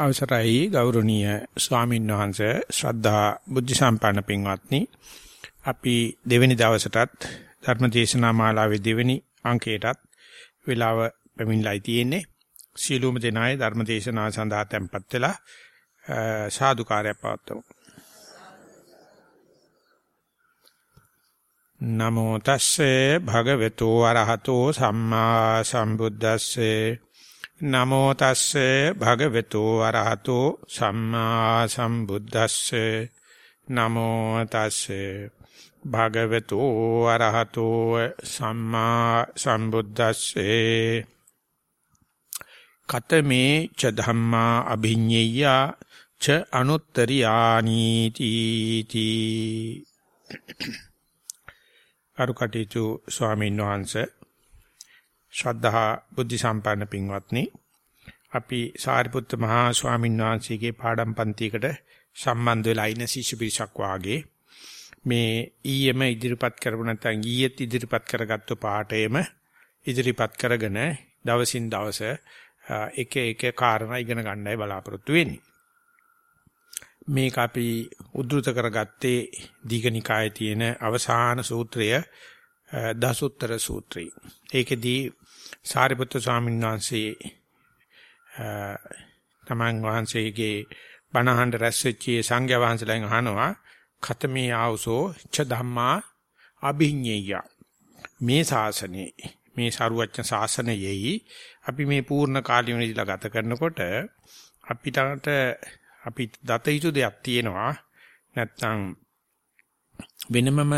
අවසරයි ගෞරවනීය ස්වාමීන් වහන්සේ ශ්‍රද්ධා බුද්ධ සම්පන්න පින්වත්නි. අපි දෙවෙනි දවසටත් ධර්ම දේශනා මාලාවේ දෙවෙනි අංකයටත් වේලාව පැමිණලායි තියෙන්නේ. සීලුම දෙනායේ ධර්ම දේශනා සඳහා tempත් වෙලා සාදුකාරය පවත්වමු. නමෝ තස්සේ භගවතු වරහතෝ සම්මා සම්බුද්දස්සේ නමෝ තස්සේ භගවතු වරහතෝ සම්මා සම්බුද්දස්සේ. නමෝ තස්සේ භගවතු වරහතෝ සම්මා සම්බුද්දස්සේ. කතමේ ච ධම්මා අභිඤ්ඤය ච අනුත්තරියානි තීති අරුකටීතු ස්වාමීන් වහන්සේ ශ්‍රද්ධා බුද්ධ සම්පන්න පින්වත්නි අපි සාරිපුත්ත මහා ස්වාමීන් වහන්සේගේ පාඩම් පන්තියකට සම්බන්ධ වෙලා ඉන්න ශිෂ්‍ය පිරිසක් වාගේ මේ ඊයේම ඉදිරිපත් කරපු නැත්නම් ඊයේත් ඉදිරිපත් කරගත්තු පාඩේම ඉදිරිපත් කරගෙන දවසින් දවස එක එක කාරණා ඉගෙන ගන්නයි බලාපොරොත්තු වෙන්නේ. මේක අපි උද්දෘත කරගත්තේ දීඝනිකායේ තියෙන අවසාන සූත්‍රය දසුත්තර සූත්‍රය. ඒකෙදී සාරිපුත්‍ර ස්වාමීන් වහන්සේ තමන් වහන්සේගේ බණහඬ රැස් වෙච්ච සංඝයා වහන්සේලාගෙන් අහනවා ඛතමේ ආවසෝ ච ධම්මා අභිඤ්ඤය. මේ ශාසනේ මේ සරුවච්ච ශාසනයෙහි අපි මේ පූර්ණ කාලීන ඉඳලා ගත කරනකොට අපිට අපි දත යුතු දෙයක් තියෙනවා. නැත්නම් වෙනමම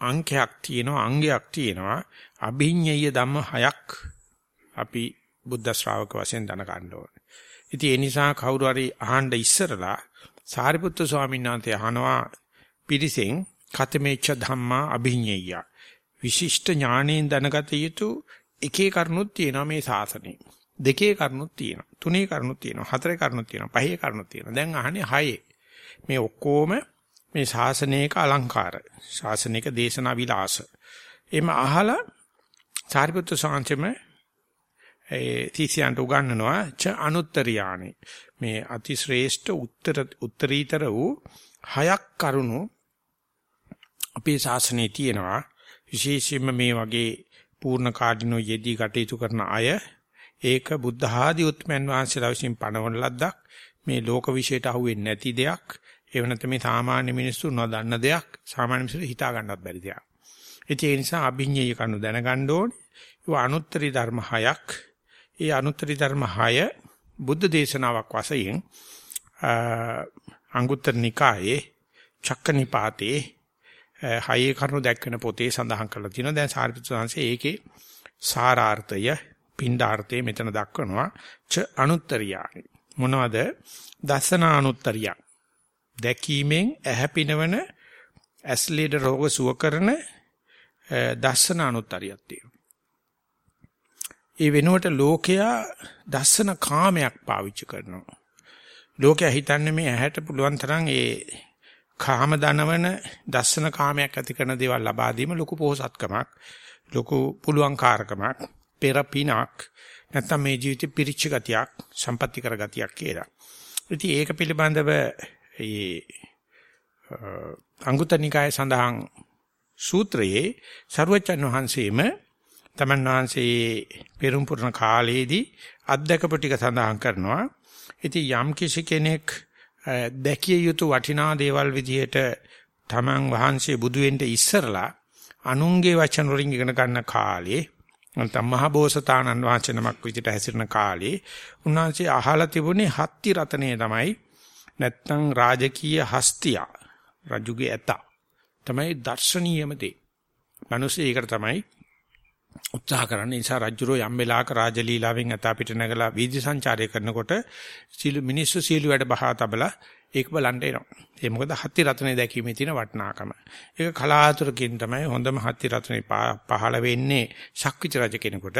අංකයක් තියෙනවා අංගයක් තියෙනවා. අභිඤ්ඤය ධම්ම හයක් අපි බුද්ධ ශ්‍රාවක වශයෙන් දැන ගන්න ඕනේ. ඉතින් ඒ නිසා කවුරු හරි අහන්න ඉස්සරලා සාරිපුත්‍ර ස්වාමීන් වහන්සේ අහනවා පිරිසෙන් කතමේච්ඡ ධම්මා අභිඤ්ඤය විශිෂ්ට ඥාණයෙන් දැනගත යුතු එකේ කරුණුත් තියෙනවා මේ ශාසනයේ. දෙකේ කරුණුත් තියෙනවා. තුනේ කරුණුත් තියෙනවා. හතරේ කරුණුත් තියෙනවා. පහේ කරුණුත් තියෙනවා. දැන් අහන්නේ හයේ. මේ ඔක්කොම මේ ශාසනයක අලංකාර. ශාසනික දේශනා විලාස. එimhe අහලා සාරිපුත්‍ර සාංශෙම ඒ තීසියන්ට උගන්වනවා ච අනුත්තරියානි මේ අතිශ්‍රේෂ්ඨ උත්තර උත්තරීතර වූ හයක් කරුණු අපේ ශාසනයේ තියෙනවා විශේෂයෙන්ම මේ වගේ පූර්ණ කාඩිනෝ යෙදී කටයුතු කරන අය ඒක බුද්ධ ආදී උත්මයන් වහන්සේලා විසින් පණවන ලද්දක් මේ ලෝක විශේෂයට අහුවෙන්නේ නැති දෙයක් ඒව නැත්නම් මේ සාමාන්‍ය මිනිස්සු නොදන්න දෙයක් සාමාන්‍ය මිනිස්සු හිතා ගන්නත් බැරි දෙයක්. ඒ නිසා අභිඤ්ඤය කණු දැනගන්න ඕනේ. ඒ අනුත්තරී ධර්ම හයක්. ඒ අනුත්තරී ධර්ම හය බුද්ධ දේශනාවක් වශයෙන් අංගුත්තර නිකායේ චක්කනිපාතේ හයේ කරුණු දැක්වෙන පොතේ සඳහන් කරලා තියෙනවා. දැන් සාරිපුත්‍ර සංසේ ඒකේ සාරාර්ථය පින්ඩාර්ථය මෙතන දක්වනවා. ච අනුත්තරියානි. මොනවද? දසනානුත්තරියක්. දැකීමෙන් ඇහැ පිනවන ඇස්ලීඩ රෝග සුව කරන දස්සන අනුත්තරියක් තියෙනවා. ඒ වෙනුවට ලෝකයා දස්සන කාමයක් පාවිච්චි කරනවා. ලෝකයා හිතන්නේ මේ ඇහැට පුළුවන් තරම් ඒ කාම දනවන දස්සන කාමයක් ඇති කරන දේවල් ලබා දීම ලොකු පොහසත්කමක් ලොකු පුළුවන්කාරකමක් පෙරපිනක් නැත්නම් මේ ජීවිතේ පිරිච්ච ගතියක් සම්පත්‍ති කර ගතියක් කියලා. ඉතින් ඒක පිළිබඳව ඒ අංගුත්තර නිකායේ සඳහන් සූත්‍රයේ ਸਰුවචන් වහන්සේම තමන් වහන්සේ පෙරම් පුරන කාලයේදී අත්දකපු ටික සඳහන් කරනවා. ඉතින් යම් කිසි කෙනෙක් දැකිය යුතු වටිනා දේවල් විදිහට තමන් වහන්සේ බුදු වෙන්න ඉස්සරලා අනුන්ගේ වචන වලින් ඉගෙන ගන්න කාලේ නැත්නම් මහ බෝසතාණන් වහන්සේ නමක් විදිහට හැසිරෙන කාලේ උන්වහන්සේ අහලා තිබුණේ හත්ති රතනේ තමයි නැත්නම් රාජකීය හස්තිය රජුගේ ඇත තමයි දර්ශනීයම දේ. මිනිස්සු ඒකට තමයි උත්සාහ කරන්නේ නිසා රජුරෝ යම් වෙලාවක රාජලීලාවෙන් ඇත පිට නැගලා වීදි සංචාරය කරනකොට සීල මිනිස්සු සීල වැඩ බහා තබලා ඒක බලන්න එනවා. ඒ මොකද හත්ති රත්නේ දැකීමේ තියෙන වටිනාකම. ඒක කලාතුරකින් තමයි හොඳම හත්ති රත්නේ පහළ වෙන්නේ ශක්විත රජ කෙනෙකුට.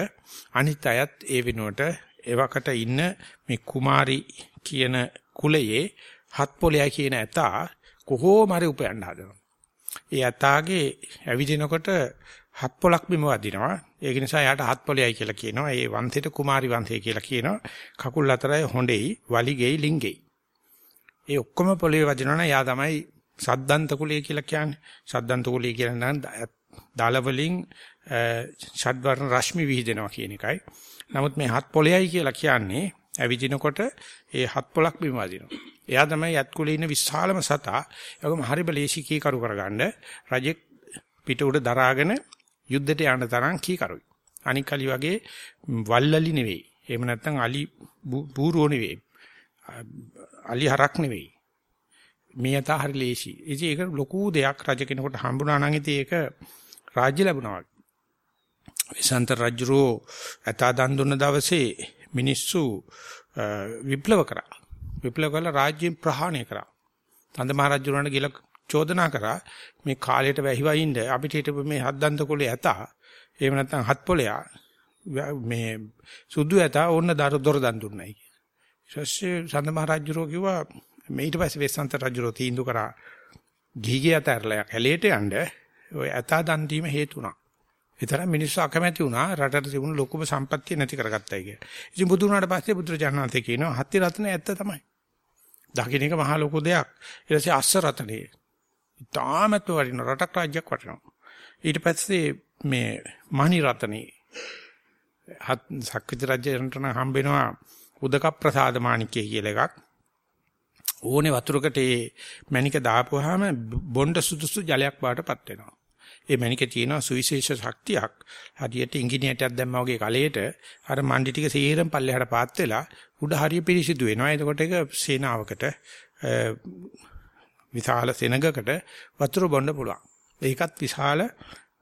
අනිත් අයත් ඒ වෙනුවට එවකට ඉන්න මේ කුමාරි කියන කුලයේ හත් පොලයා කියන ඇතා කොහොම හරි උපයන්න හදනවා. ඒ ඇතාගේ ඇවිදිනකොට හත් පොලක් බිම වදිනවා. ඒක නිසා යාට හත් පොළයයි කියලා කියනවා. ඒ වංශයට කුමාරි වංශය කියලා කියනවා. කකුල් අතරයි හොඬෙයි, වලිගෙයි, ලිංගෙයි. ඒ ඔක්කොම පොළවේ වදිනවනම් යා තමයි සද්දන්ත කුලය කියලා කියන්නේ. සද්දන්ත කුලය කියන නම් දාල වලින් ෂඩ්වර්ණ රශ්මි විහිදෙනවා කියන එකයි. නමුත් මේ හත් පොළයයි කියලා කියන්නේ ඇවිදිනකොට ඒ හත් පොලක් බිම වදිනවා. එයා තමයි යත් කුලේ ඉන්න විශාලම සතා. ඒකම හරි බලේශී කීකරු කරගන්න රජෙක් පිට උඩ දරාගෙන යුද්ධයට යන්න තරම් කීකරුයි. අනික් කලි වගේ වල්ලලි නෙවෙයි. එහෙම නැත්නම් අලි බූරුව නෙවෙයි. අලි හරක් නෙවෙයි. මේ යතා හරි ලේසි. ඉතින් ඒක ලොකු දෙයක් රජ කෙනෙකුට හම්බුණා නම් ඉතින් ඒක රාජ්‍ය ලැබුණා වගේ. විසන්ත රජුරෝ ඇතා දන් දුන්න දවසේ මිනිස්සු විප්ලව කරා. විප්ලව කළා රාජ්‍යයෙන් ප්‍රහාණය කරා. තන්ද මහ රජුරන්ට ගිල චෝදනා කරා මේ කාලයට වැහිවයින්ද අපිට හිටපු මේ හත්දන්ත කොලේ ඇතා එහෙම නැත්නම් හත් පොලයා මේ සුදු ඇතා ඕන්න දර දොර දන් දුන්නයි. ඊටසේ සඳ මහ රජුරෝ කිව්වා මේ ඊට පස්සේ වෙස්සන්ත රජුරෝ තීන්දුව කරා ගිහිගේ අතරලයක් හැලේට යන්න ඔය ඇතා දන් දීම හේතු වුණා. ඒතරම් මිනිස්සු අකමැති වුණා රටට තිබුණු ලොකුම සම්පත්තිය නැති කරගත්තයි කිය. ඉතින් බුදු වුණාට පස්සේ බුදුරජාණන් කියනවා හත්ති රත්න ඇත්ත තමයි. දකින්න එක මහා ලොකු දෙයක්. ඊට පස්සේ අස්ස රතනේ. තාමත් වටින රටක් රාජ්‍යයක් වටිනවා. ඊට පස්සේ මේ මහනි රතනේ හත් සක්විති රජයන්ට නම් හම්බෙනවා උදක ප්‍රසාද මාණිකය කියලා එකක්. ඕනේ වතුරකට ඒ මණික දාපුවාම බොණ්ඩ සුදුසු ජලයක් බාටපත් වෙනවා. ඒ මණිකේ තියෙන සුවිශේෂ ශක්තියක් හදියට ඉංගිනේටයක් දැම්මා වගේ කලයට අර මණ්ඩි ටික සීරම් පල්ලෙහාට පාත් වෙලා උඩ හරිය පිරිසිදු වෙනවා. එතකොට ඒක සේනාවකට විශාල සෙනගකට වතුර බොන්න පුළුවන්. ඒකත් විශාල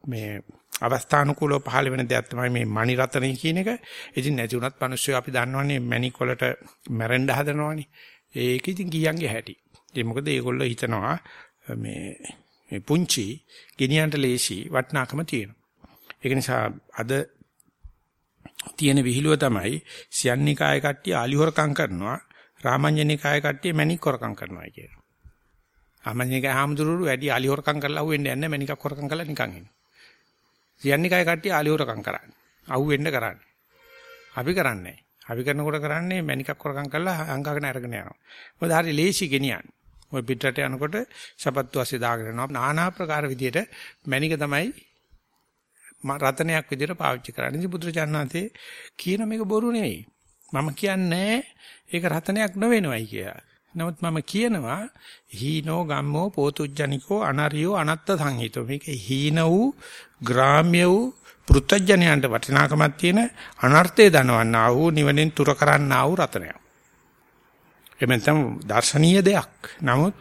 මේ අවස්ථානුකූලව පහළ වෙන දෙයක් තමයි මේ මණි රතනය කියන එක. ඉතින් නැති වුණත් මිනිස්සු අපි දන්නවනේ මණික් වලට මැරෙන්න හදනවනේ. ඒක ඉතින් ගියන්ගේ හැටි. ඒ මොකද ඒගොල්ලෝ හිතනවා මේ මේ පුංචි ගෙනියන්ට ලේසි වටනාකම තියෙනවා. ඒක නිසා අද තියෙන විහිළුව තමයි සියන්නිකාය කට්ටිය අලිහොරකම් කරනවා රාමඤ්ඤනිකාය කට්ටිය මණික් හොරකම් කරනවා කියන. රාමඤ්ඤනිකාය හාමුදුරුවෝ වැඩි අලිහොරකම් කරලා අහුවෙන්නේ නැහැ මණිකක් හොරකම් කරලා නිකන් ඉන්නේ. සියන්නිකාය කට්ටිය අලිහොරකම් කරන්නේ. අහුවෙන්න කරන්නේ. අපි කරන්නේ අපි කරනකොට කරන්නේ මණිකක් හොරකම් කරලා අංගගෙන අරගෙන යනවා. මොකද හරි ලේසි ගෙනියන්නේ. ඔය පිටරට යනකොට සපත්තු ASCII දාගෙන යනවා. নানা ආකාර විදියට මණික තමයි රතනයක් විදියට පාවිච්චි කරන්නේ. ඉතින් බුදුරජාණන්සේ කියන මේක බොරු නෙවෙයි. මම කියන්නේ ඒක රතනයක් නොවෙනවයි කියලා. නමුත් මම කියනවා හීනෝ ගම්මෝ පෝතුජ්ජනිකෝ අනරියෝ අනත්ත සංහිතෝ මේක හීන වූ ග්‍රාම්‍ය වූ පෘතජ්ජනයන්ට වටිනාකමක් තියෙන අනර්ථය දනවන්නා වූ නිවනෙන් තුර කරන්නා වූ රතනයක්. එමෙතන දර්ශනීය දෙයක්. නමුත්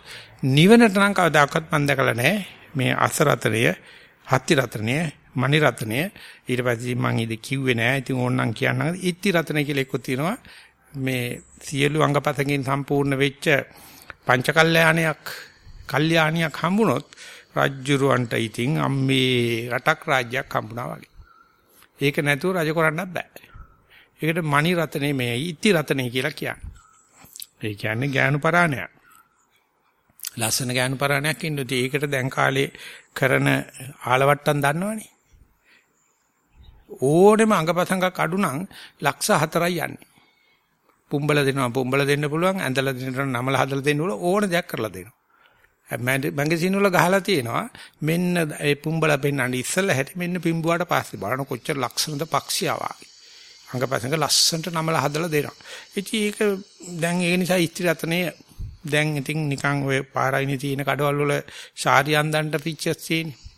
නිවනට නම් කවදාකවත් මම දැකලා නැහැ. මේ අස රතනය, හත්ති රතනය, මණි රතනය ඊට පස්සේ මම ඉද කිව්වේ නෑ. ඉතින් ඕනනම් කියන්න. ඉත්ති රතනය කියලා එකක් තියෙනවා. මේ සියලු අංගපතකින් සම්පූර්ණ වෙච්ච පංචකල්යාණයක්, කල්යාණියක් හම්බුනොත් රජ්ජුරුවන්ට ඉතින් අම්මේ රටක් රාජ්‍යයක් හම්බුණා වගේ. ඒක නැතුව රජ කරන්නත් බෑ. ඒකට මණි රතනේ මේ ඉත්ති රතනේ කියලා කියන්නේ. ඒ කියන්නේ ඥානු පරාණයක්. ලස්සන ඥානු පරාණයක් ඉන්නොත් ඒකට දැන් කාලේ කරන ආලවට්ටම් දන්නවනේ. ඕනෙම අංගපසංගක් අඩු නම් ලක්ෂ 4යි යන්නේ. පුම්බල දෙනවා පුම්බල දෙන්න පුළුවන් ඇඳලා දෙන්න නමල හදලා දෙන්න ඕන ඕන දෙයක් කරලා දෙනවා. මැගසින් වල ගහලා තියෙනවා මෙන්න ඒ පුම්බල පෙන්නන්න ඉස්සෙල්ලා හැටි මෙන්න පිම්බුවාට පස්සේ බලන කොච්චර ලක්ෂණද පක්ෂියාවා. අංගපසංග ලස්සනට නමලා හදලා දෙනවා. ඉතින් ඒක දැන් ඒ නිසා ඉස්ත්‍රි රත්නේ දැන් ඉතින් නිකන් ඔය පාරයිනේ තියෙන කඩවල වල ශාරි අන්දන්ට පිච්චස් තියෙන්නේ.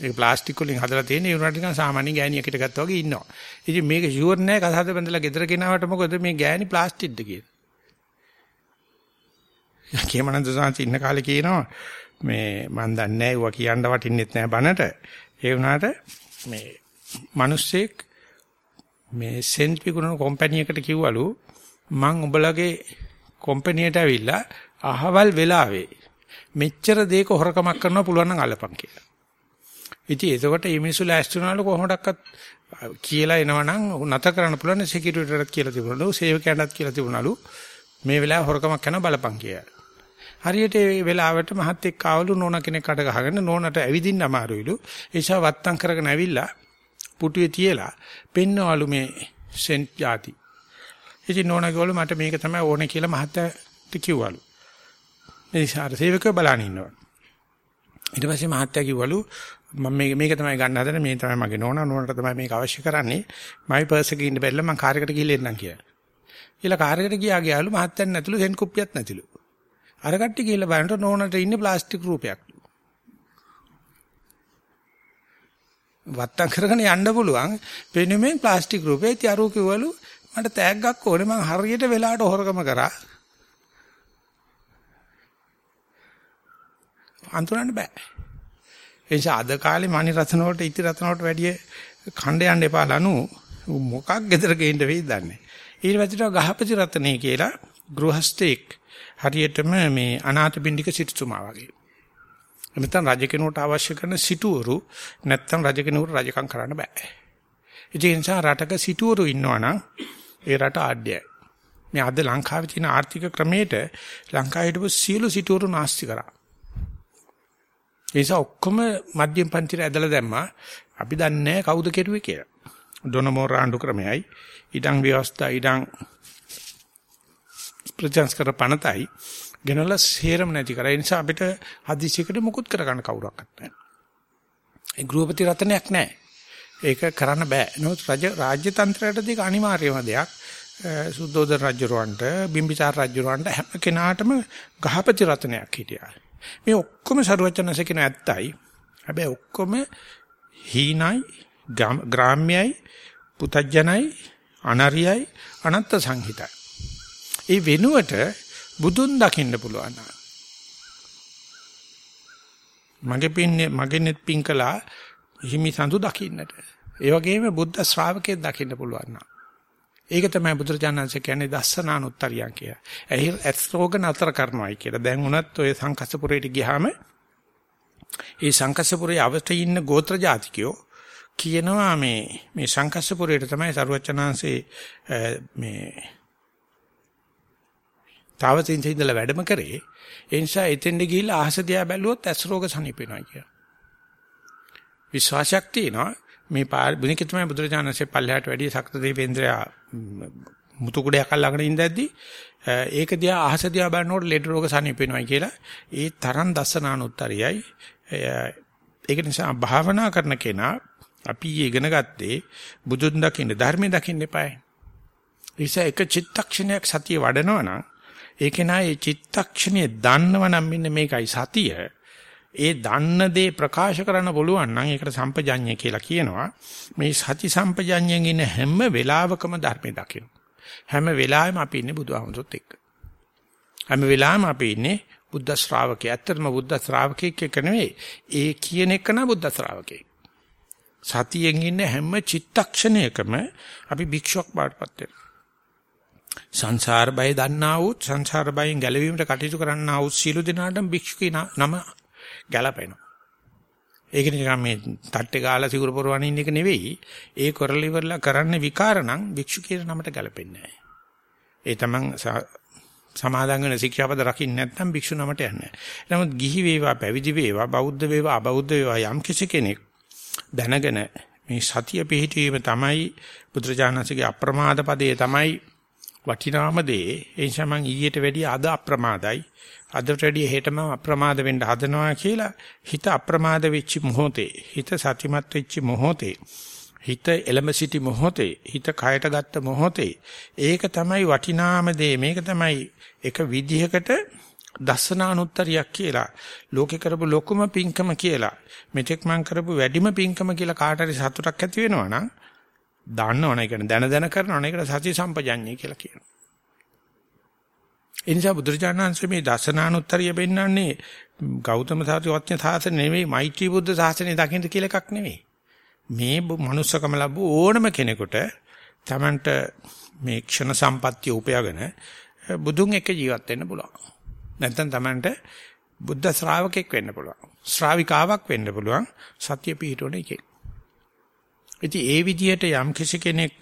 ඒක ප්ලාස්ටික් වලින් හදලා තියෙන ඒ උනාට නිකන් සාමාන්‍ය ගෑණියකට ගත්තා වගේ ඉන්නවා. ඉතින් මේක ෂුවර් නෑ කසහද බඳලා ගෙදර ගෙනාවට මොකද මේ ගෑණි ප්ලාස්ටික්ද කියලා. කේමනන්ද සාන්ති ඉන්න කාලේ කියනවා මේ මන් දන්නේ නෑ ඒවා කියන්න වටින්නෙත් නෑ බනට. ඒ වුණාට මේ මිනිස්සෙක් මේ සෙන්ට් විකුණන කම්පැනි එකට කිව්වලු මං උඹලගේ කම්පැනියට ඇවිල්ලා අහවල් වෙලාවේ මෙච්චර දෙයක හොරකමක් කරන්න පුළුවන් නම් අල්ලපන් කියලා. ඉතින් එතකොට මේ මිනිස්සු ලෑස්ති වුණාලු කොහොමඩක්වත් කියලා එනවනම් නැත කරන්න පුළුවන් සිකියුරිටිටත් කියලා තිබුණලු සේවකයන්ටත් කියලා තිබුණලු මේ වෙලාවේ හොරකමක් කරන බලපන් කියලා. හරියට ඒ වෙලාවට මහත් එක්ක ආවලු නෝන කෙනෙක් අඩ ගහගෙන නෝනට ඇවිදින්න අමාරුයිලු. ඒසා වත්තම් කරගෙන ඇවිල්ලා පුටුවේ තියලා පෙන්නවලු මේ සෙන්ට් ಜಾති. ඉතින් නෝන ගෝල මට මේක තමයි ඕනේ කියලා මහත්තයාට කිව්වලු. මේ සාර සේවකව බලන් ඉන්නවා. ඊට පස්සේ මහත්තයා කිව්වලු මම මේක මේක තමයි ගන්න හදන්නේ මේ තමයි මගේ නෝනා නෝනට තමයි මේක අවශ්‍ය කරන්නේ මයි පර්ස් එකේ ඉන්න බැරිලා මම කාර් එකට ගිහලා එන්නම් කියලා. ඊළ කාර් එකට ගියා ගියාලු මහත්තයන් නැතුළු සෙන් කුප්පියක් නැතිලු. අර කට්ටිය ගිහලා බලනකොට නෝනට ඉන්නේ ප්ලාස්ටික් රූපයක්. වත්තම් කරගෙන යන්න පුළුවන් පෙනුමෙන් ප්ලාස්ටික් රූපේ තියරු කිව්වලු මට තෑග්ගක් ඕනේ මං හරියට වෙලාවට හොරකම කරා අඳුරන්න බෑ ඒ නිසා අද කාලේ මණි රත්න වලට ඉති රත්න වලට වැඩිය ඛණ්ඩ යන්න එපා ලනු මොකක් ගෙදර ගේන්න වෙයිද දන්නේ. ඊට පස්සේ ගහපති රත්නේ කියලා ගෘහස්තෙක් හරියටම මේ අනාථපිණ්ඩික සිටුතුමා වගේ. නැත්නම් රජ කෙනෙකුට අවශ්‍ය කරන සිටුවරු නැත්නම් රජ කෙනෙකුට රජකම් කරන්න බෑ. ඒ නිසා රටක සිටුවරු ඉන්නවනම් ඒ රට ආඩ්‍යයි. මේ අද ලංකාවේ තියෙන ආර්ථික ක්‍රමයට ලංකාවේ හිටපු සියලු සිටුවරු නාස්ති කරා. ඒ නිසා ඔක්කොම මධ්‍යම පන්තිර ඇදලා දැම්මා. අපි දන්නේ කවුද කෙරුවේ කියලා. ඩොනමෝර ආණ්ඩු ක්‍රමයයි ඉඩම් ව්‍යවස්ථා ඉඩම් ප්‍රතිංස්කර පනතයි ගෙනලා සේරම නැති කරා. ඒ නිසා අපිට හදිසියකට මුකුත් කරගන්න කවුරක්වත් නැහැ. ඒ ගෘහපති රත්නයක් නැහැ. ඒක කරන්න බෑ. නමුත් රජ රාජ්‍ය තන්ත්‍රයට දෙක අනිවාර්යම දෙයක්. සුද්ධෝදන රජුරවන්ට බිම්බිසාර රජුරවන්ට හැම කෙනාටම ගහපති රත්නයක් හිටියා. මේ ඔක්කොම සරුවචනස කියන ඇත්තයි. හැබැයි ඔක්කොම හීනයි, ග්‍රාම්‍යයි, පුතජනයි, අනරියයි, අනත්ත් සංහිතයි. ඒ වෙනුවට බුදුන් දකින්න පුළුවන්. මගේ පින්නේ මගෙනෙත් පිංකලා හිමි සඳු දකින්නට. ඒ වගේම බුද්ධ ශ්‍රාවකයෙක් දකින්න පුළුවන්. ඒක තමයි බුදුරජාණන්සේ කියන්නේ දස්සනානුත්තරියන් කියලා. එහි ඇස් රෝග නතර කරනවායි කියලා. දැන් උනත් ඔය සංකස්සපුරේට ගියාම ඒ සංකස්සපුරේ අවස්ථේ ඉන්න ගෝත්‍ර ජාතිකයෝ කියනවා මේ මේ සංකස්සපුරේට තමයි සරුවචනාංශේ මේ තාවතින් ඉඳලා වැඩම කරේ. ඒ නිසා එතෙන්ද ගිහිල්ලා අහස දිහා බැලුවොත් ඇස් රෝග සනීප වෙනවා කියලා. විශ්වාසයක් තියෙනවා මේ බුනික තමයි බුදුරජාණන්සේ පල්ලෙහාට වැඩි සක්ත දේවේන්ද්‍රයා මුතු කුඩයක් අල්ලගෙන ඉඳද්දි ඒක දිහා අහස දිහා බලනකොට ලෙඩ රෝග සනීප වෙනවා කියලා ඒ තරම් දසනානුත්තරයයි ඒක නිසා භාවනා කරන කෙනා අපි ඉගෙන ගත්තේ බුදුන් දකින්න ධර්මයේ දකින්න එපායි. ඒසයි එක චිත්තක්ෂණයක් සතිය වඩනවා නම් ඒක නා ඒ චිත්තක්ෂණය දන්නව නම් මෙන්න මේකයි සතිය. ඒ දන්න දේ ප්‍රකාශ කරන්න පුළුවන් නම් ඒකට සම්පජඤ්ඤය කියලා කියනවා. මේ සති සම්පජඤ්ඤයෙන් ඉන්න හැම වෙලාවකම ධර්මයේ දකින්න. හැම වෙලාවෙම අපි ඉන්නේ බුදුහාමුදුරුත් එක්ක. හැම වෙලාවෙම අපි ඉන්නේ බුද්ධ ශ්‍රාවකයෙක්. ඇත්තටම බුද්ධ ශ්‍රාවකයෙක් එක නෙවෙයි. ඒ කියන එක නා බුද්ධ ශ්‍රාවකයෙක්. සතියෙන් ඉන්න හැම චිත්තක්ෂණයකම අපි භික්ෂුවක් බාටපත් වෙනවා. සංසාර බය දන්නා වූ සංසාර බයෙන් ගැලවීමට කටයුතු කරන්නා වූ සීල දිනාටම භික්ෂුකී නම ගැලපෙනවා. ඒක නිකන් මේ තට්ටේ ගාලා සිවුර පොරවන ඉන්න එක නෙවෙයි. ඒ කරලි ඉවරලා කරන්නේ විකාර නම් භික්ෂු කියන නමට ගැලපෙන්නේ නැහැ. ඒ තමන් සමාදන් වෙන ශික්ෂාපද රකින්න නැත්නම් භික්ෂු නමට යන්නේ නැහැ. නමුත් ගිහි වේවා පැවිදි වේවා බෞද්ධ වේවා අබෞද්ධ වේවා යම් කිසි කෙනෙක් දැනගෙන මේ සතිය පිහිටීම තමයි බුදුරජාණන්සේගේ අප්‍රමාද පදයේ තමයි වටිනාම දේ. ඒ නිසා මම ඊට වැඩිය අද අප්‍රමාදයි. අදට වැඩිය හෙටම අප්‍රමාද වෙන්න හදනවා කියලා හිත අප්‍රමාද වෙච්ච මොහොතේ හිත සතිමත් වෙච්ච මොහොතේ හිත එලඹ සිටි මොහොතේ හිත කයට ගත්ත මොහොතේ ඒක තමයි වටිනාම දේ මේක තමයි එක විදිහකට දස්සනානුත්තරියක් කියලා ලෝකේ කරපු ලොකුම පිංකම කියලා මෙතෙක් මං කරපු වැඩිම පිංකම කියලා කාට හරි සතුටක් ඇති වෙනවා නම් දන්නවනේ කියන්නේ දැන දැන කරනවනේ ඒකට සති සම්පජඤ්ඤය කියලා කියනවා ඒ නිසා බුදුරජාණන් මේ දසනානුත්තරිය පෙන්වන්නේ ගෞතම සාරිවත්්‍ය සාසන නෙවෙයි මෛත්‍රී බුද්ධ සාසනය දකින්න කියලා එකක් නෙවෙයි. මේ මනුස්සකම ලැබු ඕනම කෙනෙකුට Tamanට මේ ක්ෂණ සම්පත්‍ය උපයගෙන බුදුන් එක්ක ජීවත් වෙන්න පුළුවන්. නැත්නම් Tamanට බුද්ධ ශ්‍රාවකෙක් වෙන්න පුළුවන්. ශ්‍රාවිකාවක් වෙන්න පුළුවන්. සත්‍ය පිහිටවන එකෙක්. ඉතින් ඒ විදිහට යම් කිසි කෙනෙක්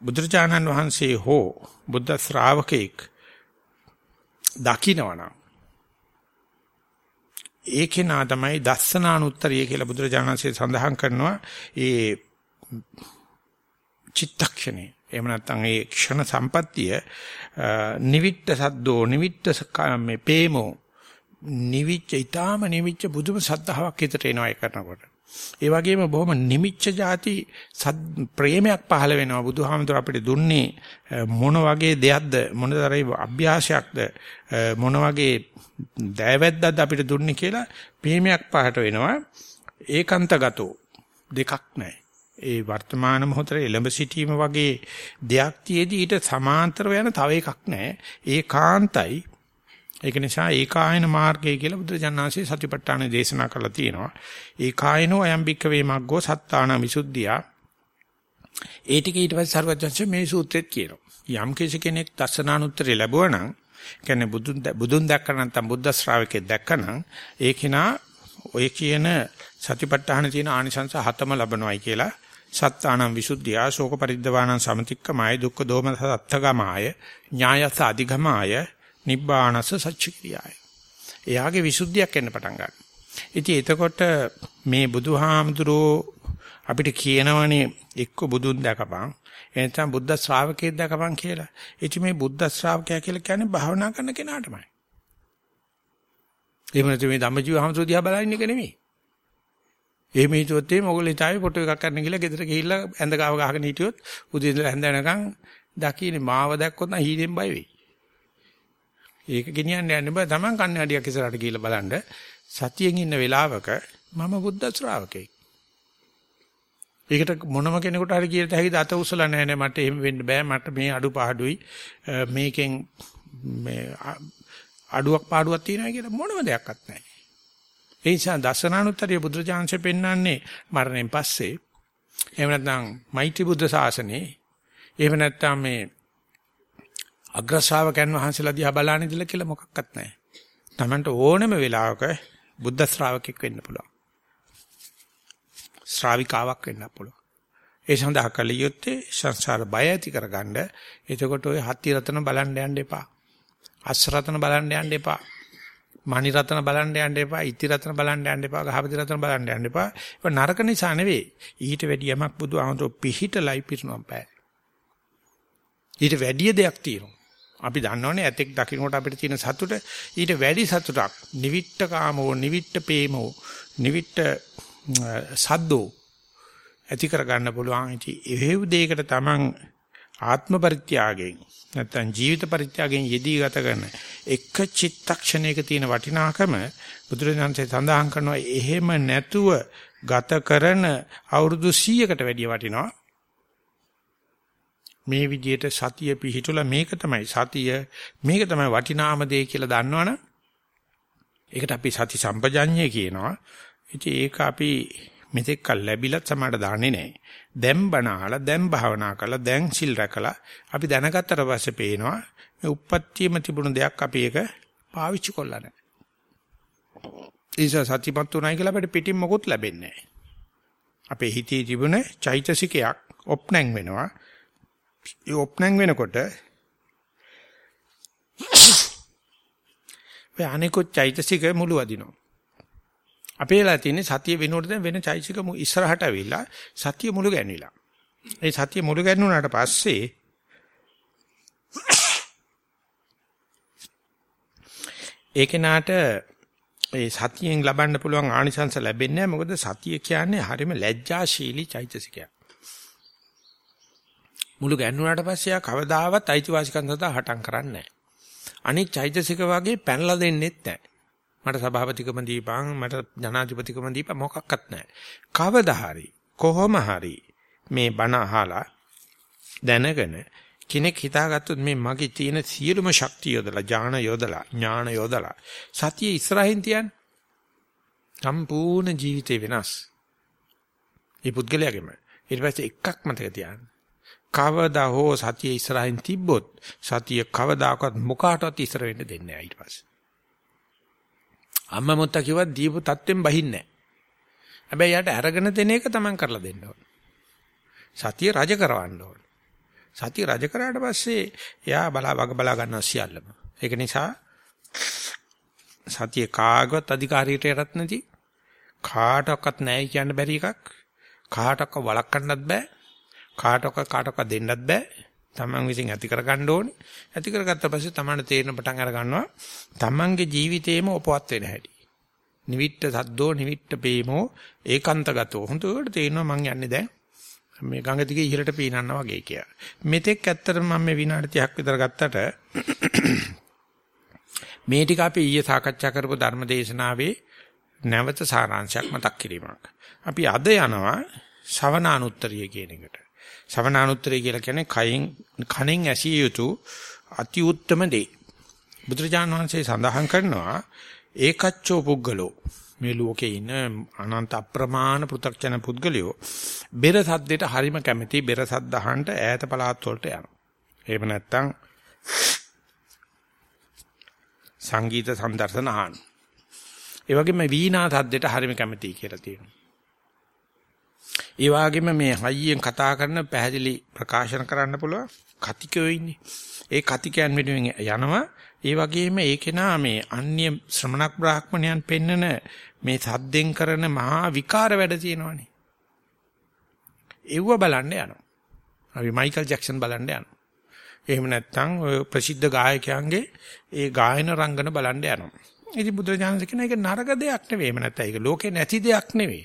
බුදුරජාණන් වහන්සේ හෝ බුද්ධ ශ්‍රාවකෙක් දකින්නවනම් ඒකේ නා තමයි දස්සනානුත්තරිය කියලා බුදුරජාණන්සේ සඳහන් කරනවා ඒ චිත්තක්ෂණේ එහෙම නැත්නම් ඒ ක්ෂණ සම්පත්තිය නිවිට්ට සද්දෝ නිවිට්ට මේ පේමෝ නිවිච්ච ඊටාම නිවිච්ච බුදුම සද්ධාාවක් හිතට එනවා ඒ කරනකොට. ඒ වගේම බොහොම නිමිච්ච જાති ප්‍රේමයක් පහළ වෙනවා. බුදුහාමුදුර අපිට දුන්නේ මොන වගේ දෙයක්ද? මොනතරම් අභ්‍යාසයක්ද? මොන වගේ දෑවැද්දක්ද අපිට දුන්නේ කියලා ප්‍රේමයක් පහට වෙනවා. ඒකාන්තගතෝ දෙකක් නැහැ. ඒ වර්තමාන මොහොතේ එළඹ සිටීම වගේ දෙයක් තියේදී ඊට සමාන්තරව යන තව එකක් නැහැ. ඒකාන්තයි. ඒක නිසා ඒකායන මාර්ගය කියලා බුදුජානනාංශයේ සතිපට්ඨාන දේශනා කරලා තියෙනවා. ඒකායනෝ අයම්බික්ක වේමග්ගෝ සත්තාන විසුද්ධියා. ඒ ටික ඊට පස්සේ සර්වඥංශ මේ සූත්‍රෙත් කියනවා. යම් කෙනෙක් දර්ශනානුත්තරය ලැබුවා නම් කියන්නේ බුදුන් බුදුන් දැක්ක නැත්නම් බුද්ධ ශ්‍රාවකෙක් දැක්කනම් ඒ කෙනා ඔය කියන සතිපට්ඨාන තියෙන ආනිසංස හතම ලබනවායි කියලා සත්තානං විසුද්ධියා ශෝක පරිද්දවානං සමතික්කමාය දුක්ඛ දෝමනස අත්තගමාය ඥායස අධිගමාය නිබ්බානස සච්චික්‍රියාය. එයාගේ විසුද්ධියක් එන්න පටන් ගන්නවා. ඉතින් එතකොට මේ බුදුහාමුදුරෝ අපිට කියනවනේ එක්ක බුදුන් දැකපන් එනතම් බුද්ධ ශ්‍රාවකයෙක් දැකපන් කියලා. ඉතින් මේ බුද්ධ ශ්‍රාවකයා කියලා කියන්නේ භාවනා කරන කෙනාටමයි. එහෙම නැත්නම් මේ ධම්මජීව හමුතු දිහා බලන එක නෙමෙයි. එහෙම හිතුවොත් එimhe මොගොල්ලෝ හිතාවේ ෆොටෝ එකක් ගන්න ගිහලා ගෙදර ගිහිල්ලා ඇඳ ගාව ගහගෙන හිටියොත් උදේ ඉඳලා හැන්ද වෙනකන් දකින්නේ මාව දැක්කොත් නම් හීනෙන් බය වෙයි. ඒක ගෙනියන්න යන්න බෑ. Taman කන්නේ අඩියක් ඉස්සරහට ගිහිල්ලා බලන්න. සතියෙන් ඉන්න වෙලාවක මම බුද්ධ ශ්‍රාවකෙක්. ඒකට මොනම කෙනෙකුට හරි කියලා හැකිද අත උසලා නැහැ නේ මට එහෙම වෙන්න බෑ මට මේ අඩුපාඩුයි මේකෙන් මේ අඩුවක් පාඩුවක් තියෙනවා කියලා මොනම දෙයක්වත් නැහැ. ඒ නිසා දසනානුත්තරිය බුදුචාන්සේ පෙන්වන්නේ මරණයෙන් පස්සේ එහෙම නැත්නම් මෛත්‍රී බුද්ධ ශාසනේ එහෙම නැත්නම් මේ අග්‍ර ශ්‍රාවකයන් වහන්සේලා දිහා බලන ඉඳලා කියලා මොකක්වත් නැහැ. Tamanට ඕනම වෙලාවක බුද්ධ ශ්‍රාවකෙක් වෙන්න පුළුවන්. ශ්‍රාවිකාවක් වෙන්න පුළුවන්. ඒ සඳහා කල යුත්තේ සංසාර බය ඇති කරගන්න. එතකොට ඔය හති රතන බලන්න යන්න එපා. අස් රතන බලන්න යන්න එපා. මණි රතන බලන්න යන්න එපා. ඉති රතන බලන්න යන්න එපා. ගහපති රතන බලන්න යන්න එපා. ඒක නරක නිසා නෙවෙයි. ඊට වැඩි යමක් බුදු ආමතෝ පිහිටලයි පිරුණම් පෑ. ඊට වැඩි දෙයක් තියෙනවා. අපි දන්නවනේ ඇතෙක් දකින්නකොට අපිට තියෙන සතුට. ඊට වැඩි සතුටක් නිවිට්ට කාමෝ නිවිට්ට පේමෝ නිවිට්ට සද්දෝ ඇති කර ගන්න පුළුවන්. ඉති එහෙව් දෙයකට තමන් ආත්ම පරිත්‍යාගයෙන් නැත්නම් ජීවිත පරිත්‍යාගයෙන් යෙදී ගත කරන එක චිත්තක්ෂණයක තියෙන වටිනාකම බුදුරජාණන්සේ සඳහන් කරනවා. එහෙම නැතුව ගත කරන අවුරුදු 100කට වැඩිය වටිනවා. මේ විදිහට සතිය පිහිටුලා මේක තමයි සතිය මේක තමයි වටිනාම දේ කියලා දන්නවනම් ඒකට අපි සති සම්පජඤ්ඤය කියනවා. ඉතින් ඒක අපි මෙතෙක් කල් ලැබිලත් සමහරට දාන්නේ නැහැ. දැන් බණාලා දැන් භාවනා කරලා දැන් සිල් රැකලා අපි දැනගත්තට පස්සේ පේනවා මේ උප්පත්තියම තිබුණු දෙයක් අපි ඒක පාවිච්චි කරලා නැහැ. ඒස සතිපත් උනායි කියලා අපිට පිටින් මොකුත් ලැබෙන්නේ නැහැ. අපේ හිතේ තිබුණ චෛතසිකයක් ඔප්නැන් වෙනවා. ඒ ඔප්නං වෙනකොට ඔය අනිකුත් චෛතසික මුළු වදිනවා. අපේලා තියෙන්නේ සතිය වෙනකොට දැන් වෙන චෛතසික ඉස්සරහට ඇවිල්ලා සතිය මුළු ගැන්විලා. ඒ සතිය මුළු ගැන්නුනාට පස්සේ ඒ කෙනාට ඒ සතියෙන් ලබන්න පුළුවන් ආනිසංස ලැබෙන්නේ නැහැ මොකද සතිය කියන්නේ හරිම ලැජ්ජාශීලී චෛතසිකයක්. මුළු ගැන්නුනාට පස්සේ ආ කවදාවත් අයිතිවාසිකම් සඳහා හටම් කරන්නේ නැහැ. අනිත් චෛතසික වගේ පැනලා දෙන්නෙත් නැහැ. මට සභාපතිකම දීපන් මට ජනාධිපතිකම දීපන් මොකක්වත් නැහැ. කවදා හරි කොහොම හරි මේ බණ අහලා දැනගෙන කෙනෙක් හිතාගත්තොත් මේ මගේ තියෙන සියලුම ශක්තිය යොදලා ඥාන යොදලා ඥාන යොදලා සතිය ඉස්සරහින් තියන්න සම්පූර්ණ ජීවිතේ වෙනස්. ඒ පුද්ගලයාගෙම ඊට පස්සේ එකක් මතක තියාගන්න. කවදා හෝ සතිය ඉස්සරහින් තිබ්බොත් සතිය කවදාකවත් මොකාටවත් ඉස්සර වෙන්න දෙන්නේ නැහැ ඊට පස්සේ. අම්මා මුත්තා කිව්වා දීපු තත්ත්වෙන් බහින්නේ නැහැ. හැබැයි යාට අරගෙන දෙන එක තමන් කරලා දෙන්න ඕන. සතිය රජ කරවන්න ඕන. සතිය රජ කරාට පස්සේ එයා බලා වග බලා ගන්නවා සියල්ලම. ඒක නිසා සතිය කාගවත් අධිකාරියට යටත් නැති කාටවත් නැහැ කියන්න බැරි එකක් කාටවත් වළක්වන්නත් බෑ කාටවත් කාටවත් දෙන්නත් බෑ තමන් විසින් ඇති කරගන්න ඕනේ ඇති කරගත්ත පස්සේ තමන්ට තේරෙන පටන් අර ගන්නවා තමන්ගේ ජීවිතේම උපවත් වෙන හැටි නිවිට්ට සද්දෝ නිවිට්ට පේමෝ ඒකාන්තගතෝ හොඳට තේරෙනවා මං යන්නේ දැන් මේ ගඟ දිගේ ඉහළට පීනන්නා වගේ කියලා. මෙතෙක් ඇත්තටම මම මේ විනාඩි 30ක් විතර ගත්තට මේ ටික අපි ඊයේ සාකච්ඡා කරපු ධර්මදේශනාවේ නැවත සාරාංශයක් මතක් කිරීමක්. අපි අද යනවා ශවනානුත්තරිය කියන එකට. ශවනානුත්තරිය කියලා කියන්නේ කයින් කණෙන් ඇසිය යුතු අති උත්තම දේ. බුදුරජාණන් වහන්සේ සඳහන් කරනවා ඒකච්චෝ පුද්ගලෝ මේ ලෝකේ ඉන්න අනන්ත අප්‍රමාණ පෘථග්ජන පුද්ගලයෝ බෙර සද්දෙට හරිම කැමති බෙර සද්ද අහන්න ඈත පළාත් වලට යනවා. එහෙම නැත්නම් සංගීත සම්දර්ශන අහන්න. ඒ වගේම වීණා සද්දෙට හරිම කැමතියි කියලා තියෙනවා. ඒ වගේම මේ හයියෙන් කතා කරන පැහැදිලි ප්‍රකාශන කරන්න පුළුවන් කතිකයෝ ඉන්නේ. ඒ කතිකයන් වෙනුවෙන් යනවා. ඒ වගේම ඒකේනා මේ අන්‍ය ශ්‍රමණක් බ්‍රාහ්මණයන් පෙන්නන මේ සද්දෙන් කරන මහා විකාර වැඩ තියෙනවනේ. ඒව බලන්න යනවා. අපි මයිකල් ජැක්සන් බලන්න යනවා. එහෙම නැත්නම් ඔය ප්‍රසිද්ධ ගායකයන්ගේ ඒ ගායන රංගන බලන්න යනවා. ඉතින් බුදුරජාණන් කියන එක නරක දෙයක් නෙවෙයි. එහෙම නැත්නම් ඒක ලෝකේ නැති දෙයක් නෙවෙයි.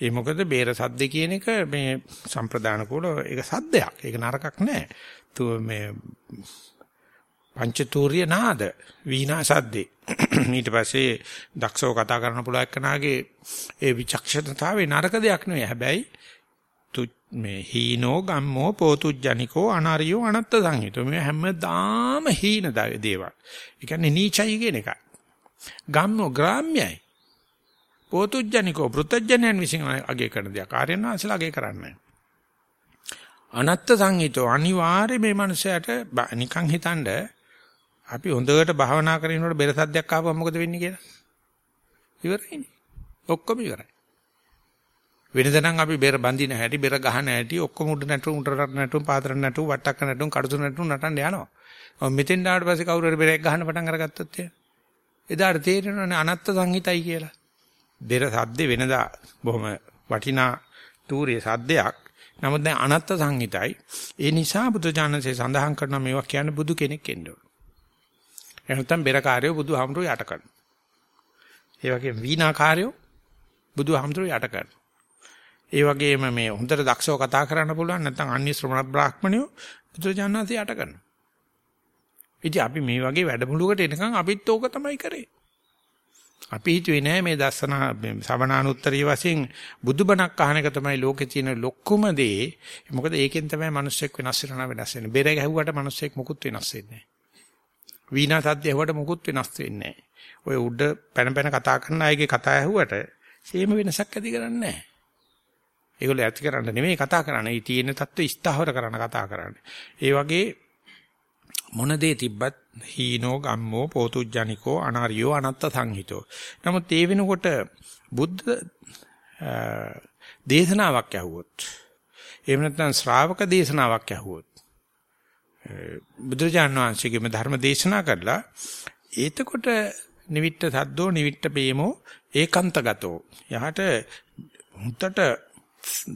ඒ මොකද බේර සද්ද කියන එක මේ සම්ප්‍රදාන කුල ඒක සද්දයක්. ඒක නරකක් නෑ. තු මේ පංචතූර්ය නාද වීණා සද්දේ. ඊට පස්සේ දක්ෂව කතා කරන්න පුළුවන් එක්කනාගේ ඒ විචක්ෂණතාවේ නරක දෙයක් නෙවෙයි. හැබැයි මේ හීනෝ ගම්මෝ පෝතුජ්ජනිකෝ අනාරියෝ අනත්ත සංහිතෝ මේ හැමදාම හීන දේවල්. ඒ කියන්නේ නීචයි කියන එකයි. ගම්මෝ ග්‍රාම්‍යයි. පෝතුජ්ජනිකෝ පෘතජ්ජනයන් විසින් අගේ කරන දේ ආර්යයන් වහන්සේලා අගේ කරන්නේ. අනත්ත සංහිතෝ අනිවාර්ය මේ මනුස්සයාට නිකන් හිතනද අපි හොඳට භාවනා කරනකොට බෙර සද්දයක් ආවම මොකද වෙන්නේ කියලා? ඉවරයිනේ. ඔක්කොම ඉවරයි. වෙනදනම් අපි බෙර බඳින හැටි, බෙර ගහන හැටි, ඔක්කොම උඩ නැටුම්, උඩ නැටුම්, පාතර නැටුම්, වට්ටක්ක නැටුම්, කඩසු නැටුම් නටන්න යනවා. ඔව් මෙතෙන් ආවට පස්සේ කවුරු හරි බෙරයක් ගහන්න පටන් අරගත්තොත් එදාට තේරෙනවනේ අනත්ත සංහිතයි කියලා. බෙර සද්දේ වෙනදා බොහොම වටිනා තූරිය සද්දයක්. නමුත් දැන් අනත්ත සංහිතයි. ඒ නිසා බුදුජානකසේ සඳහන් කරන මේවා කියන්නේ බුදු කෙනෙක් එන්න ඕන. එහෙනම් බෙරකාරයෝ බුදුහාමුදුරුවෝ යට කරනවා. ඒ වගේ වීණාකාරයෝ බුදුහාමුදුරුවෝ යට කරනවා. ඒ වගේම මේ හොඳට දක්ෂව කතා කරන්න පුළුවන් නැත්නම් අන්‍ය ශ්‍රමණ බ්‍රාහ්මණයෝ බුදුරජාණන්සේ යට කරනවා. ඉතින් අපි මේ වගේ වැඩමුළුවකට එනකන් අපිත් ඕක තමයි කරේ. අපි හිතුවේ නෑ මේ දසන සවනානුත්තරී වශයෙන් බුදුබණක් අහන එක තමයි ලෝකේ තියෙන ලොක්කම දේ. මොකද ඒකෙන් තමයි මිනිස්සෙක් වෙනස් වෙනවා වෙනස් වෙන්නේ. බෙර ගැහුවට මිනිස්සෙක් මුකුත් වෙනස් වෙන්නේ නෑ. වීණා සද්ද ඇහුවට මුකුත් වෙනස් වෙන්නේ ඔය උඩ පැන පැන කතා කරන අයගේ කතා ඇහුවට සේම වෙනසක් ඇති කරන්නේ නෑ. ඒගොල්ලෝ ඇති කරන්න නෙමෙයි කතා කරන්නේ. තියෙන தত্ত্ব ස්ථාවර කරන කතා කරන්නේ. ඒ වගේ මොන දේ තිබ්බත් හීනෝ ගම්මෝ පෝතුජ්ජනිකෝ අනාරියෝ අනත්ත සංහිතෝ. නමුත් ඒ වෙනකොට බුද්ධ දේශනාවක් ඇහුවොත් එහෙම නැත්නම් ශ්‍රාවක දේශනාවක් ඇහුවොත් බුදුරජාණන් වහන්සේගේම ධර්ම දේශනා කරලා ඒතකොට නිවිට්ට සද්දෝ නිවිට්ට පේමෝ ඒකාන්තගතෝ යහට හුත්තට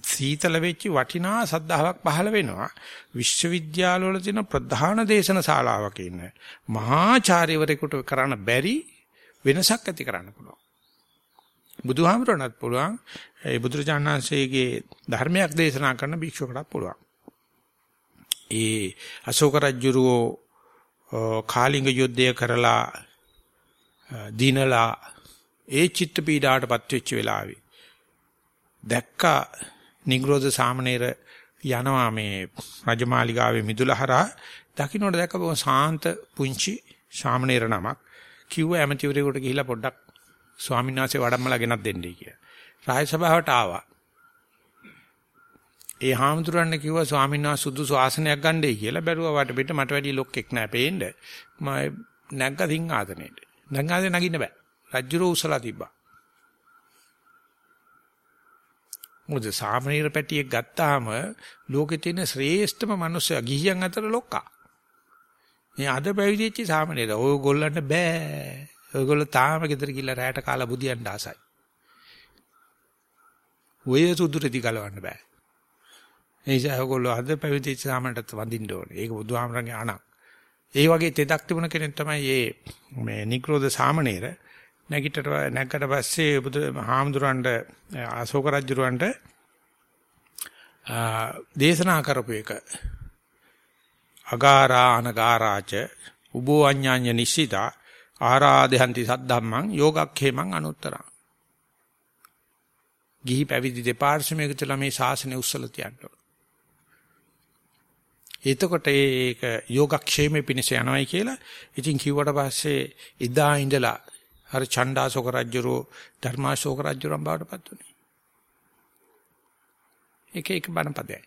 සීතල වෙච්ච වටිනා සද්ධාාවක් පහළ වෙනවා. විශ්වවිද්‍යාලවල තියෙන ප්‍රධාන දේශන ශාලාවක ඉන්න මහාචාර්යවරයෙකුට කරන්න බැරි වෙනසක් ඇති කරන්න පුළුවන්. බුදුහාමරණත් පුළුවන් ඒ බුදුරජාණන්සේගේ ධර්මයක් දේශනා කරන භික්ෂුවකටත් පුළුවන්. ඒ අශෝක රජුරෝ කාලිංග යුද්ධය කරලා දිනලා ඒ චිත්ත පීඩාවටපත් වෙච්ච වෙලාවේ දැක්කා නිග්‍රෝධ සාමණේර යනවා මේ රජමාලිගාවේ මිදුලහරා දකින්නට දැක්ක බොහොම සාන්ත පුංචි සාමණේර නමක් කිව්ව ඇමතිවරයෙකුට ගිහිල්ලා පොඩ්ඩක් ස්වාමීන් වහන්සේ වඩම්මලා ගෙනත් දෙන්නයි කියලා. රාජ සභාවට ආවා. ඒ හාමුදුරන් කිව්වා ස්වාමීන් වහන්සේ සුදුසු ආසනයක් ගන්නයි කියලා බැලුවා වටපිට මට වැඩි ලොක්ෙක් නෑ පේන්න. මම නැග්ග සිංහාසනෙට. නැග්ගාසේ නගින්න බෑ. රජ්ජුරෝ උසලා තිබ්බා. මොකද සාමනීර පැටියෙක් ගත්තාම ලෝකේ තියෙන ශ්‍රේෂ්ඨම මිනිස්සයා ගිහියන් අතර ලොක්කා. මේ අද පැවිදිච්ච සාමනීර ඔය ගොල්ලන්ට බෑ. ඔයගොල්ලෝ තාම ගෙදර ගිහලා රැයට කාලා බුදියන්න ආසයි. ඔය සුදුරෙදි ගලවන්න බෑ. ඒ නිසා ඔයගොල්ලෝ අද පැවිදිච්ච සාමණටත් වඳින්න ඕනේ. ඒක බුදුහාමරගේ අණක්. ඒ වගේ තෙදක් තිබුණ කෙනෙක් තමයි මේ මේ නිග්‍රෝධ සාමණේර නැගිටට නැගකට පස්සේ බුදු හාමුදුරන්ට අශෝක රජුරවන්ට දේශනා කරපු එක අගාරා අනගාරාච උබෝ අඤ්ඤාඤ්ඤ නිශ්චිතා ආරාධයන්ති සද්ධම්මං යෝගක්ඛේමං අනුත්තරං ගිහි පැවිදි දෙපාර්ශ්වයක තුල මේ ශාසනය උස්සලා තියන්න ඕන. එතකොට ඒක යෝගක්ෂේමේ පිණිස යනවායි කියලා ඉතින් කිව්වට පස්සේ එදා ඉඳලා අර චණ්ඩාශෝක රජුරෝ ධර්මාශෝක රජුරන් බවට පත් වුණේ. එක එක බණ පදයයි.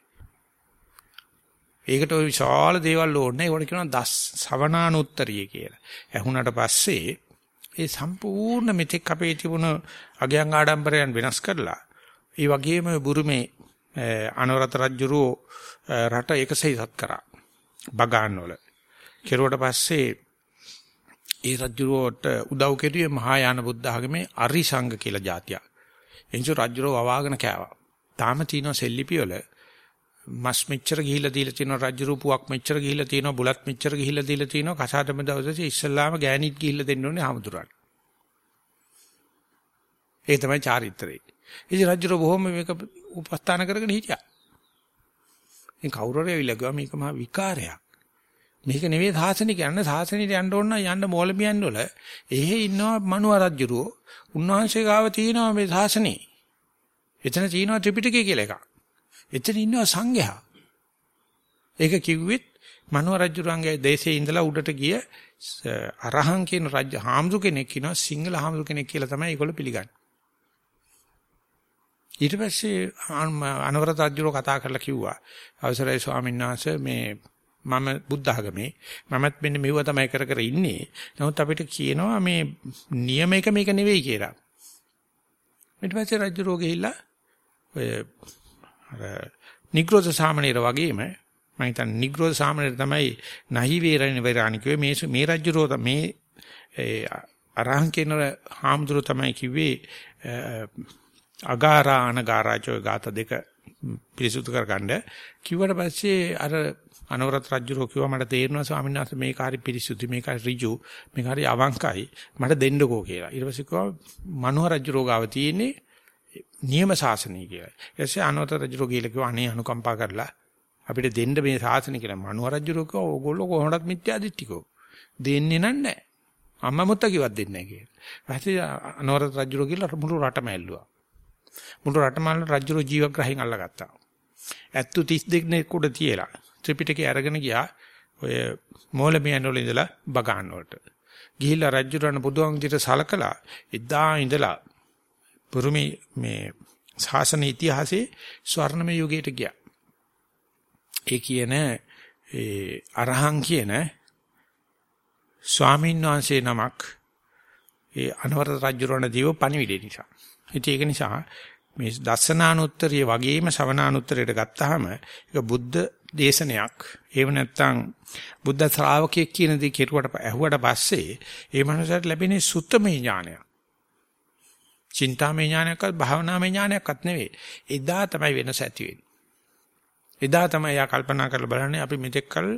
ඒකට ওই විශාල දේවල් ඕනේ. ඒකට කියනවා දස් සවනානුත්තරිය කියලා. ඇහුණට පස්සේ ඒ සම්පූර්ණ මෙතෙක් අපේ තිබුණ අගයන් ආඩම්බරයන් වෙනස් කරලා ඒ වගේම බුරුමේ අනවරත රජුරෝ රට එකසෙයිසත් කරා. බගාන් වල. කෙරුවට පස්සේ ඒ රජුරෝට උදව් කෙරුවේ මහා යාන බුද්ධ ආගමේ අරිසංග කියලා જાතියක්. එනිසා රජුරෝ වවාගෙන කෑවා. තාම තියෙන සෙල්ලිපිවල මස් මෙච්චර ගිහිල්ලා දීලා තියෙනවා රජු රූපුවක් මෙච්චර ගිහිල්ලා තියෙනවා බුලත් මෙච්චර ගිහිල්ලා දීලා තියෙනවා කසාදම දවසේ ඉස්සල්ලාම ගෑණිත් ගිහිල්ලා දෙන්න ඕනේ ආමුදුරට. ඒ තමයි චාරිත්‍රය. ඉතින් රජු බොහොම මේක උපස්ථාන කරගෙන හිටියා. ඉතින් කවුරු හරි ඇවිල්ලා ගියා මේක මහා විකාරයක්. මේක නෙවෙයි සාසනික යන්න සාසනෙට යන්න ඕන නම් යන්න මෝලමියන් වල එහෙ ඉන්නවා මනුව රජුරෝ උන්වහන්සේ ගාව තියෙනවා මේ සාසනේ. එතන තියෙනවා ත්‍රිපිටකය කියලා එකක්. එතන ඉන්නවා සංඝයා. ඒක කිව්වෙත් මනුව රජුරන්ගේ දේශේ ඉඳලා උඩට ගිය අරහං කියන රජ හාමුදුර කෙනෙක් ඉනවා සිංහල හාමුදුර කෙනෙක් කියලා තමයි ඒගොල්ලෝ පිළිගන්නේ. ඊට පස්සේ අනවරත රජුරෝ කතා කරලා කිව්වා අවසරයි ස්වාමීන් වහන්සේ මේ මම බුද්ධ ආගමේ මමත් මෙන්න මෙව තමයි කර කර ඉන්නේ. නමුත් අපිට කියනවා මේ නියම එක මේක නෙවෙයි කියලා. ඊට පස්සේ රජුරෝ ගිහිල්ලා ඔය අර නිග්‍රෝධ සාමණේර වගේම මම හිතන්නේ නිග්‍රෝධ සාමණේර තමයි නහි වේරණ වේරාණිකේ මේ මේ රජුරෝ මේ අරහන් කියන හාමුදුරුවෝ තමයි කිව්වේ අගාරා අනගාරාචෝ ගාත දෙක පිරිසුදු කරගන්න කිව්වට පස්සේ අර අනවරත් රජුරෝ කිව්වා මට තේරෙනවා ස්වාමීන් වහන්සේ මේක හරි පිරිසුදු මේක හරි ඍජු මේක හරි අවංකයි මට දෙන්නකෝ කියලා ඊට පස්සේ කිව්වා මනෝහ රජුරෝ ගාව තියෙන්නේ නියම ශාසනය කියලා. ඊටසේ අනවත රජුරෝ කියලා කිව්වා අනේ අනුකම්පා කරලා අපිට දෙන්න මේ ශාසනය කියලා. මනුව රජුරෝ කිව්වා ඕගොල්ලෝ කොහොමවත් මිත්‍යා දිට්ඨිකෝ. දෙන්නේ නැහැ. අම්මා මුත්තා කිව්වත් දෙන්නේ නැහැ කියලා. ඊපස්සේ අනවරත රජුරෝ කියලා මුළු රටම ඇල්ලුවා. මුළු රටම රජුරෝ ජීවග්‍රහයෙන් අල්ලගත්තා. ඇත්තු 32 දෙනෙක් උඩ තියලා ත්‍රිපිටකය අරගෙන ගියා ඔය මෝලමියන් වල ඉඳලා බගාන් වලට. ගිහිල්ලා රජුරණ බුදුන් විදිහට සලකලා එදා ඉඳලා බුරුමි මේ ශාසන ඉතිහාසයේ ස්වර්ණමය යුගයට ගියා. ඒ කියන ඒ අරහං කියන ස්වාමීන් වහන්සේ නමක් ඒ අනවරත රජුරණ දීව පණිවිඩය නිසා. ඉතින් ඒක නිසා මේ දසනානුත්තරිය වගේම ශවනානුත්තරයට ගත්තාම ඒක බුද්ධ දේශනයක්. ඒව නැත්තම් බුද්ධ ශ්‍රාවකයෙක් කියන දේ කෙරුවට ඇහුවට පස්සේ ඒ මනුස්සයාට ලැබෙන සුත්තමේ ඥානයක්. චින්තාමය ඥානයක්වත් භාවනාමය ඥානයක්වත් නෙවෙයි. එදා තමයි වෙනස ඇති වෙන්නේ. එදා තමයි යා කල්පනා කරලා බලන්නේ අපි මෙතෙක්කල්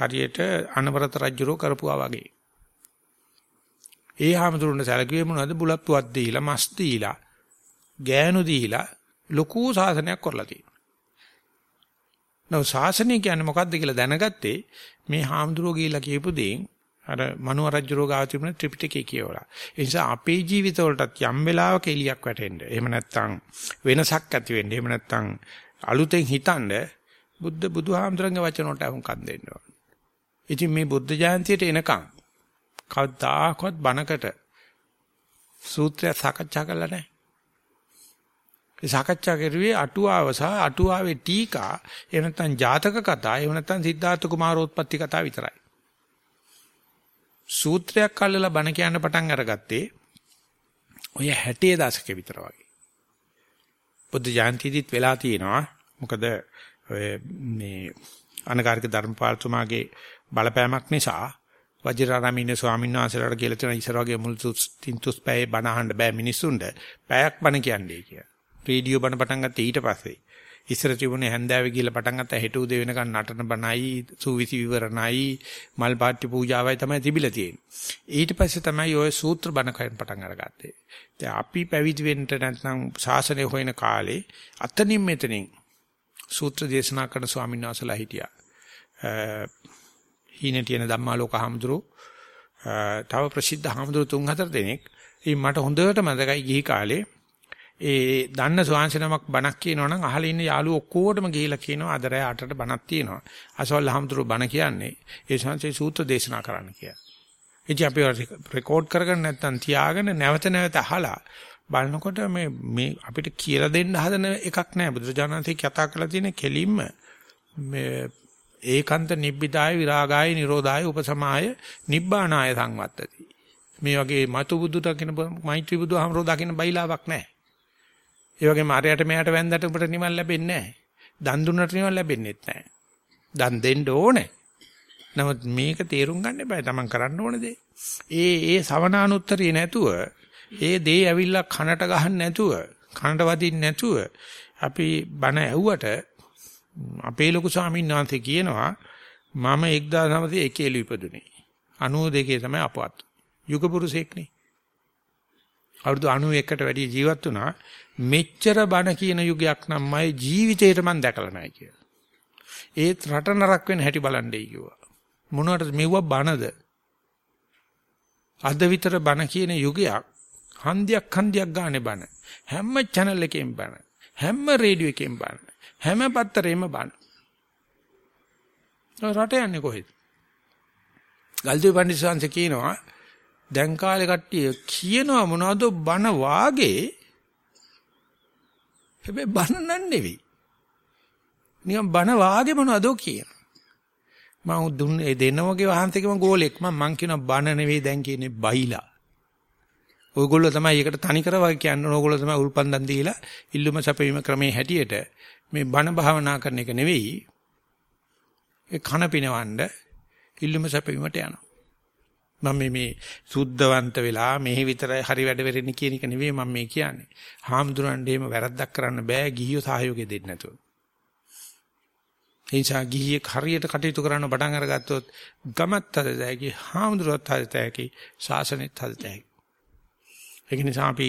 හරියට අනවරත රජුරෝ කරපුවා වගේ. ඒ හැමතුරුන්න සැලකුවේ මොනවද බුලත් පුවක් දීලා මස් දීලා ගෑනු දීලා ලොකු සාසනයක් කරලා තියෙනවා. නෝ ශාසනය කියන්නේ මොකද්ද කියලා දැනගත්තේ මේ හාමුදුරුවෝ ගිහිල්ලා කියපු දෙයින් අර මනුව රජුරෝ ගාව තිබුණ ත්‍රිපිටකය කියවලා. ඒ නිසා අපේ ජීවිතවලටත් යම් වෙලාවක එලියක් වැටෙන්න. එහෙම නැත්නම් වෙනසක් ඇති වෙන්න. එහෙම නැත්නම් අලුතෙන් හිතනද බුද්ධ බුදුහාමුදුරන්ගේ වචන වලට අහුම්කම් දෙන්න ඕන. ඉතින් මේ බුද්ධ ජයන්තියට එනකම් කවදාකවත් බණකට සූත්‍රය සාකච්ඡා කළා නැහැ. ඒ සාකච්ඡා කරුවේ අටුවාව සහ අටුවාවේ ටීකා එහෙම නැත්නම් ජාතක කතා එහෙම නැත්නම් සිද්ධාර්ථ කුමාරෝත්පත්ති කතා විතරයි. සූත්‍රයක් අල්ලලා බණ කියන්න පටන් අරගත්තේ ඔය 60 දශකේ විතර වගේ. බුද්ධ ජයන්තිදිත් වෙලා තියෙනවා. මොකද ඔය මේ අනගාരിക ධර්මපාලතුමාගේ බලපෑමක් නිසා වජිරාරාමිනේ ස්වාමීන් වහන්සේලාට කියලා තියෙන ඉස්සර වගේ මුල් තින්තුස් පැයේ බණ අහන්න බෑ මිනිස්සුන්ට. පැයක් බණ කියන්නේ කියලා. රේඩියෝ බණ පටන් ගත්තේ ඊට පස්සේ. ඉස්සර තිබුණේ හැන්දෑවේ ගිහලා පටන් ගත්ත හෙට උදේ වෙනකන් නටන බණයි, සූවිසි විවරණයි, මල් පාට්ටි පූජාවයි තමයි තිබිලා තියෙන්නේ. ඊට පස්සේ තමයි ওই සූත්‍ර බණ කයන් පටන් අරගත්තේ. දැන් අපි පැවිදි වෙන්න නැත්නම් ශාසනය හොයන කාලේ අතනින් මෙතනින් සූත්‍ර දේශනා කරන ස්වාමීන් වහන්සේලා හිටියා. හීනේ තියෙන ධම්මාලෝක හාමුදුරු තව ප්‍රසිද්ධ හාමුදුරු තුන් හතර දෙනෙක්. ඉතින් මට හොඳට මතකයි ගිහි කාලේ ඒ දන්න ස්වාංශනමක් බණක් කියනවා නම් අහලා ඉන්න යාළුවෝ ඔක්කොටම ගිහිලා කියනවා අද රෑ 8ට බණක් තියෙනවා. අසවල් හාමුදුරුවෝ බණ කියන්නේ ඒ සංසේ සූත්‍ර දේශනා කරන්න කියලා. ඉතින් අපි රෙකෝඩ් කරගෙන නැත්තම් තියාගෙන නැවත නැවත අහලා බලනකොට මේ මේ අපිට කියලා දෙන්න හදන එකක් නෑ බුදුරජාණන්සේ කතා කරලා තියෙන කෙලින්ම මේ ඒකාන්ත නිබ්බිදාය විරාගාය නිරෝධාය උපසමාය නිබ්බානාය සංවත්තති මේ වගේ මතු බුදු දකින්න මෛත්‍රී බුදුහමරෝ දකින්න බයිලාවක් නැහැ ඒ වගේම අරයට මෙයාට වැන්දට උඹට නිවන් ලැබෙන්නේ නැහැ. දන් දුන්නට නිවන් ලැබෙන්නේ නැහැ. දන් දෙන්න ඕනේ. නමුත් මේක තේරුම් ගන්න එපා. Taman කරන්න ඕන දේ. ඒ ඒ සවනානුත්තරිය නැතුව ඒ දේ ඇවිල්ලා කනට ගහන්න නැතුව කනට වදින්න නැතුව අපි බණ ඇහුවට අපේ ලොකු ස්වාමීන් වහන්සේ කියනවා මම 1901 ළු ඉපදුනේ 92 තමයි අපවත් යුග පුරුෂෙක්නේ අවුරුදු 91කට වැඩි ජීවත් වුණා මෙච්චර බණ කියන යුගයක් නම් මගේ ජීවිතේට මම දැකලා නැහැ කියලා. ඒත් රට නරක වෙන හැටි බලන්නයි කිව්වා. මොනවටද මෙව්ව බණද? අද විතර බණ කියන යුගයක් හන්දියක් හන්දියක් ගානේ බණ. හැම channel එකෙන් බණ. හැම රේඩියෝ එකෙන් බණ. හැම පත්තරෙම බණ. රට යන්නේ කොහෙද? ගල්දුව පඬිස්සංශ කියනවා දැන් කාලේ කට්ටිය කියනවා මොනවද බන වාගේ? හැබැයි බන නන් නෙවෙයි නිකන් බන වාගේ මොනවද කියන? මම දුන්නේ දෙනවගේ වහන්සේකම ගෝලෙක්. මම මං කියන බන නෙවෙයි දැන් කියන්නේ බයිලා. ඔයගොල්ලෝ තමයි ඒකට තනි කරවා කියන්නේ. ඕගොල්ලෝ තමයි උල්පන්දන් දීලා ඉල්ලුම සැපවීම ක්‍රමයේ හැටියට මේ බන භාවනා කරන එක නෙවෙයි. ඒ කන පිනවන්න ඉල්ලුම සැපවීමට යනවා. මම මේ මේ සුද්ධවන්ත වෙලා මෙහි විතරයි හරි වැඩ වෙරෙන්නේ කියන එක නෙවෙයි මම මේ කියන්නේ. හාමුදුරන්ට එහෙම වැරද්දක් කරන්න බෑ ගිහියෝ සහයෝගය දෙන්න නැතුව. එනිසා ගිහියෙක් හරියට කටයුතු කරන්න පටන් අරගත්තොත් ගමත් හදතැකි, හාමුදුරුවත් හදතැකි, ශාසනෙත් හදතැකි. ඒක නිසා අපි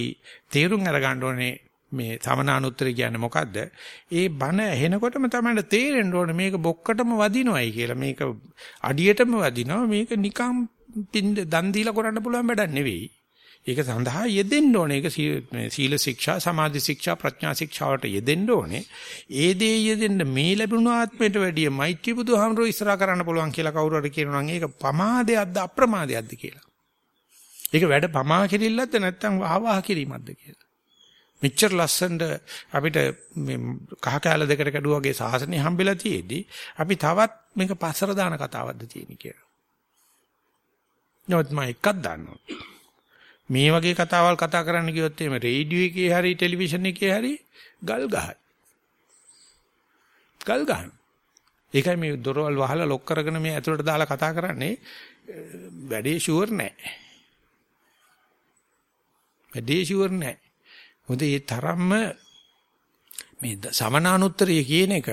තේරුම් අරගන්න ඕනේ මේ සමනානුත්තර කියන්නේ මොකද්ද? ඒ බණ ඇහෙනකොටම තමයි තේරෙන්න ඕනේ මේක බොක්කටම වදිනවයි කියලා. මේක අඩියටම වදිනවා. මේක නිකම් දන් දීලා කරන්න පුළුවන් වැඩක් නෙවෙයි. ඒක සඳහා යෙදෙන්න ඕනේ. ඒක සීල ශික්ෂා, සමාධි ශික්ෂා, ප්‍රඥා ශික්ෂාවට යෙදෙන්න ඕනේ. ඒ දේ යෙදෙන්න මේ ලැබුණු ආත්මයට වැඩිය මෛත්‍රී බුදුහාමරෝ ඉස්සරහා කරන්න පුළුවන් කියලා කවුරු හරි කියනවා නම් ඒක පමාදයක්ද අප්‍රමාදයක්ද කියලා. ඒක වැඩ පමා කිරිල්ලක්ද නැත්නම් වහවහ කිරීමක්ද කියලා. මෙච්චර ලස්සනට අපිට මේ කහ කැල දෙකට කැඩුවාගේ සාසනය හම්බෙලා තියේදී අපි තවත් මේක පස්සර දාන කතාවක්ද තියෙන්නේ කියලා. නමුත් මම එකක් දන්නවා. මේ වගේ කතාවල් කතා කරන්න ගියොත් එimhe රේඩියෝ එකේ හරි ටෙලිවිෂන් එකේ හරි ගල් ගහයි. ගල් ගහන. ඒකයි මේ දොරවල් වහලා ලොක් කරගෙන මේ ඇතුළට දාලා කතා කරන්නේ වැඩේ ෂුවර් නැහැ. වැඩේ ෂුවර් නැහැ. මොකද මේ තරම්ම මේ සමනානුත්තරය කියන එක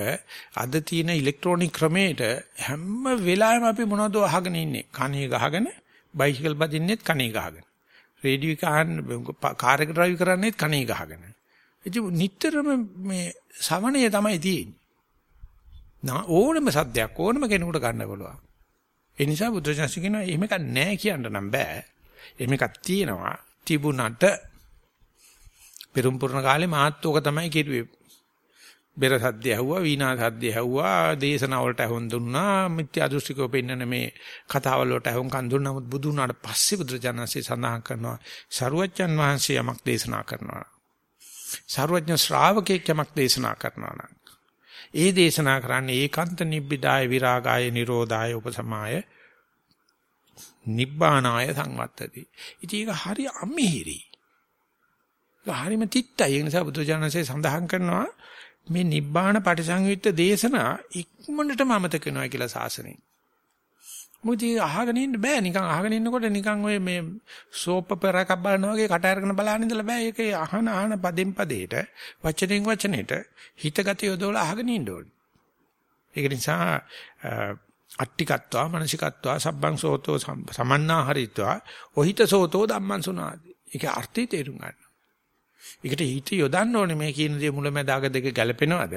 අද තියෙන ඉලෙක්ට්‍රොනික ක්‍රමයට හැම වෙලාවෙම අපි මොනවද අහගෙන ඉන්නේ කණේ ගහගෙන බයිසිකල් බදින්නෙත් කණේ ගහගෙන. රේඩියෝ එක අහන්න කාර් එක ඩ්‍රයිව් කරන්නේත් කණේ ගහගෙන. ඉතින් නිටතරම මේ සමණය තමයි තියෙන්නේ. නා ඕනම සද්දයක් ඕනම කෙනෙකුට ගන්න පුළුවන්. ඒ නිසා බුදුරජාණන් කියනවා එහෙම එකක් නැහැ කියන්න නම් බෑ. එහෙම එකක් තියෙනවා. තිබුණට පෙරම් පුරණ කාලේ මාත් ඕක තමයි කිරුවේ. බෙර සද්ද ඇහුවා වීණා සද්ද ඇහුවා දේශනා වලට ඇහුම් දුන්නා. මිත්‍යා දෘෂ්ටිකව පෙන්නන මේ කතාවල් වලට ඇහුම් කන් දුන්නා. නමුත් බුදු වුණාට පස්සේ බුදුරජාණන්සේ සඳහන් කරනවා සරුවච්චන් වහන්සේ යමක් දේශනා කරනවා. සරුවඥ ශ්‍රාවකෙක් යමක් දේශනා කරනවා නම්. ඒ දේශනා කරන්නේ ඒකාන්ත නිබ්බිදාය විරාගාය නිරෝධාය උපසමාය නිබ්බානාය සංවත්තති. ඉතින් ඒක හරි අමිහිරි. ඒක හරිම තිත්තයි. ඒ නිසා බුදුරජාණන්සේ සඳහන් කරනවා මේ නිබ්බාන පටිසංයුක්ත දේශනා ඉක්මනටම අමතක වෙනවා කියලා සාසනෙ. මොකද අහගෙන ඉන්න බෑ නිකන් අහගෙන ඉන්නකොට නිකන් ඔය මේ සෝප් පෙරක් බලනවා වගේ කට අරගෙන බලන්න ඉඳලා බෑ ඒක අහන අහන පදෙන් පදේට වචනෙන් වචනෙට හිතගත යොදවලා අහගෙන ඉන්න ඕනේ. ඒක නිසා අට්ටිකත්වා මනසිකත්වා සබ්බං සෝතෝ සමන්නා හරිත්වා ඔහිත සෝතෝ ධම්මං සුනාති. ඒක අර්ථය තේරුම් ගන්න. ඒකට හිත යොදන්න ඕනේ මේ කියන දේ මුලැමැදාග දෙක ගැලපෙනවද?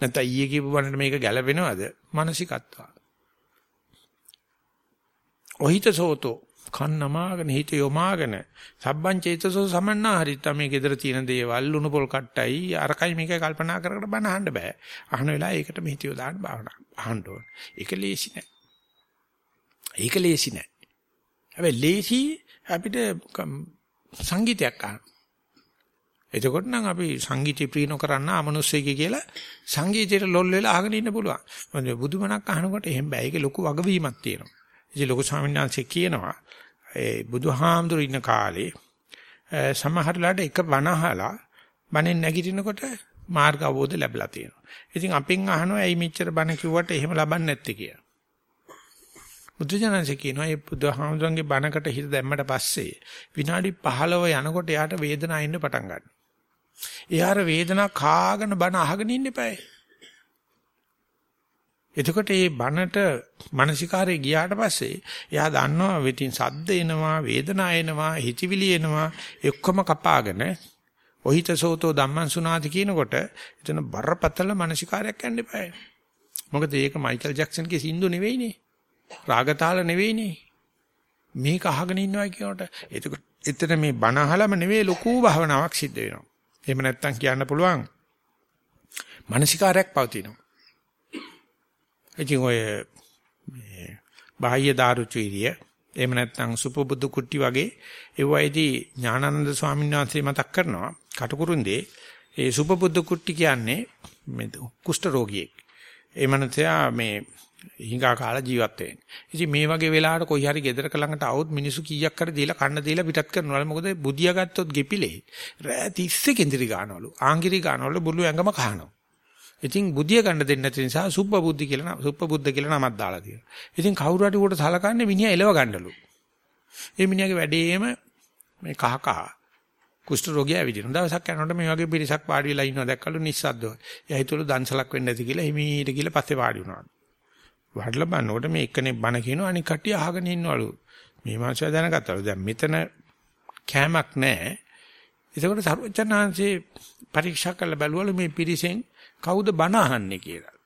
නැත්නම් ඊයේ කියපු බණට මේක ගැලපෙනවද? මනසිකත්වා. ඔහිත සෝතෝ කන්නමාගෙන හිත යොමාගෙන සබ්බං චේතසෝ සමන්නා හරිත්ත මේ gedara තියෙන දේවල් ලුණු පොල් කට්ටයි අරකයි මේකයි කල්පනා කර කර බණ අහන්න බෑ. අහන වෙලාව ඒකට මෙහිත යොදාන්න භාවනා අහන්න ඕන. ඒක ලේසි නෑ. ඒක ලේසි නෑ. හැබැයි ලේසි අපිට සංගීතයක් අහන්න. එතකොට නම් අපි සංගීතය ප්‍රිය නොකරන අමනුස්සයෙක් කියලා සංගීතයට ලොල් වෙලා අහගෙන ඉන්න පුළුවන්. මොකද බුදුමනක් අහනකොට එහෙම බෑ. ඒකේ ලොකු වගවීමක් තියෙනවා. ඉතින් ලොකු ස්වාමීන් වහන්සේ කියනවා ඒ බුදුහාමුදුරු ඉන්න කාලේ සමහරලාට එක වනහලා බණෙන් නැගිටිනකොට මාර්ග අවබෝධ ලැබලා තියෙනවා. ඉතින් අපෙන් අහනවා ඇයි මෙච්චර බණ කිව්වට එහෙම ලබන්නේ නැත්තේ කියලා. බුදුජානක කියනවා මේ බුදුහාමුදුරන්ගේ බණකට හිත දැම්මට පස්සේ විනාඩි 15 යනකොට යාට වේදනාව එන්න පටන් ගන්නවා. එයාර වේදනාව කාගෙන බණ අහගෙන ඉන්න එපායි. එතකොට මේ බනට මානසිකාරේ ගියාට පස්සේ එයා දන්නවා වෙතින් සද්ද එනවා වේදනා එනවා හිතවිලි එනවා ඔක්කොම කපාගෙන ඔහිතසෝතෝ ධම්මං සුනාති කියනකොට එතන බරපතල මානසිකාරයක් යන්න එපායි. මොකද ඒක මයිකල් ජැක්සන්ගේ සින්දු නෙවෙයිනේ. රාගතාල නෙවෙයිනේ. මේක අහගෙන ඉන්නවා කියනකොට එතකොට එතන මේ බණ අහලම නෙවෙයි ලොකු භාවනාවක් සිද්ධ වෙනවා. එහෙම නැත්නම් කියන්න පුළුවන් මානසිකාරයක් පවතිනවා. ඉතින් ඔය බාහ්‍ය දාරුචීරිය එහෙම නැත්නම් සුපබුදු කුට්ටි වගේ ඒවයිදී ඥානানন্দ ස්වාමීන් වහන්සේ මතක් කරනවා කටුකුරුන්දී ඒ සුපබුදු කුට්ටි කියන්නේ මේ කුෂ්ඨ රෝගියෙක්. ඒ මනසයා මේ හිඟා කාලා ජීවත් වෙන්නේ. ඉතින් මේ වගේ වෙලාවට කොයි හරි ගෙදරක ළඟට આવුත් මිනිස්සු කීයක් කර දීලා කන්න දීලා පිටත් කරනවා. මොකද බුදියා ගත්තොත් ගෙපිලේ. රෑ 30 කෙන්දිරි ගන්නවලු. ආංගිරි ගන්නවලු බුළු ඇඟම කහනවා. ඉතින් බුද්ධිය ගන්න දෙන්නේ නැති නිසා සුප්ප බුද්ධි කියලා සුප්ප බුද්ධ කියලා නමක් දාලා තියෙනවා. ඉතින් කවුරු හරි උකට සලකන්නේ මිනිහා එලව ගන්නලු. ඒ මිනිහාගේ වැඩේම මේ කහ කහ කුෂ්ඨ රෝගියා ඇවිදින. දවසක් යනකොට මේ වගේ පිරිසක් වාඩි වෙලා ඉන්නවා දැක්කලු නිස්සද්දව. එයා හිතුවලු දන්සලක් වෙන්න ඇති කියලා හිමීට ගිහලා පස්සේ වාඩි වුණා. වඩලා බලනකොට මේ එක්කෙනෙක් බණ කියනවා අනික කට්ටිය අහගෙන ඉන්නවලු. මේ මාංශය දැනගත්තලු. දැන් මෙතන කෑමක් නැහැ. ඒකෝට සර්වචනාංශේ පරීක්ෂා කරලා බැලුවලු මේ පිරිසෙන් කවුද බණ අහන්නේ කියලා.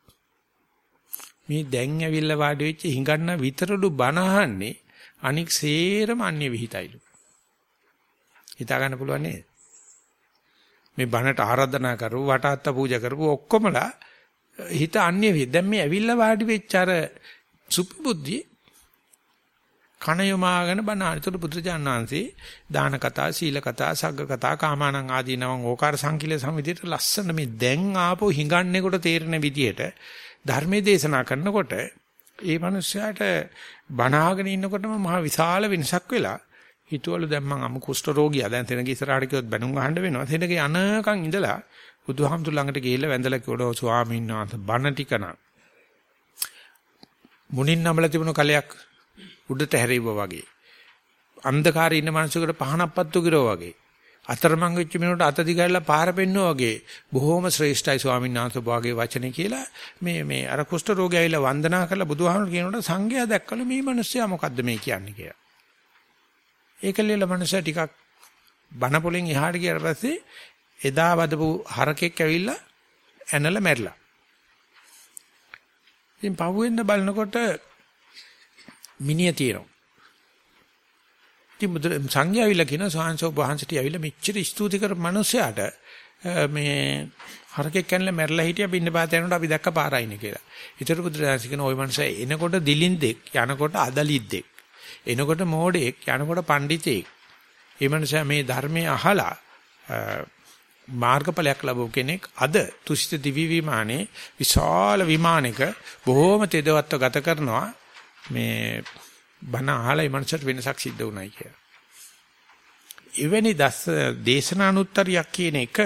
මේ දැන් ඇවිල්ලා වාඩි වෙච්ච හිඟන්න විතරලු බණ අහන්නේ අනික් සේරම අන්‍ය විහිතයිලු. හිතා ගන්න පුළුවන් නේද? මේ බණට ආරාධනා කරපු වටාත්ත පූජා කරපු ඔක්කොමලා හිත අන්‍ය විහිද. දැන් මේ ඇවිල්ලා වාඩි වෙච්ච අර සුපබුද්ධිය කණ යොමාගෙන බණ අනිතර පුත්‍රජාන වහන්සේ දාන කතා, සීල කතා, සග්ග කතා, කාමානං ආදී නම ඕකාර සංකීල සමිතියට ලස්සන මේ දැන් ආපහු හිඟන්නේකොට තේරෙන විදියට ධර්මයේ දේශනා කරනකොට ඒ මනුස්සයාට බණාගෙන ඉන්නකොටම මහ විශාල වෙනසක් වෙලා හිතවල දැන් මං අමු කුෂ්ඨ රෝගියා දැන් තැනක ඉස්සරහට ගියොත් බැනුම් අහන්න වෙනවා. තැනක යනකම් ඉඳලා බුදුහාමුදුර ළඟට ගිහිල්ලා වැඳලා කිව්වොත් ස්වාමීන් වහන්සේ බණ ටිකන මුණින් නමලා තිබුණු කලයක් උඩට හැරෙවුවා වගේ. අන්ධකාරේ ඉන්න මිනිසෙකුට පහනක් පත්තු කිරෝ වගේ. අතරමං වෙච්ච මිනිහට අත දිගහැරලා පාර පෙන්නවා වගේ බොහොම ශ්‍රේෂ්ඨයි ස්වාමීන් වහන්සේ වාගේ වචනේ කියලා මේ මේ අර කුෂ්ඨ රෝගය ඇවිල්ලා වන්දනා කරලා බුදුහාමුදුරු කියනකොට සංඝයා දැක්කලු මේ මිනිස්සයා මොකද්ද මේ කියන්නේ කියලා. ඒකලෙල මිනිස්සයා ටිකක් බන පොලෙන් එහාට ගියාට පස්සේ එදා වදපු හරකෙක් ඇවිල්ලා ඇනලා මැරිලා. ඉතින් පහුවෙන්ද බලනකොට මිනිය තියෙනවා. ඉතින් බුදු සංඝයා ඇවිල්ලා කියන සාංශෝ වහන්සේට ඇවිල්ලා මෙච්චර ස්තුති කර මිනිසයාට මේ හරකෙක් කනලා මැරලා හිටියා බින්න පාත යනකොට අපි දැක්ක පාරයිනේ කියලා. ඊටර බුදුරජාණන් කියන ওই මනුස්සයා එනකොට දිලින්දෙක් යනකොට අදලිද්දෙක්. එනකොට මෝඩෙක් යනකොට පඬිතෙක්. මේ මනුස්සයා මේ ධර්මයේ අහලා මාර්ගඵලයක් ලැබුව කෙනෙක් අද තුසිත දිවි විමානයේ විශාල විමානයක බොහෝම තෙදවත්ව ගත කරනවා මේ බණ අහලා ඒ මනසට වෙනසක් සිද්ධ වුණයි කියලා. එවැනි දස දේශනානුත්තරියක් කියන එක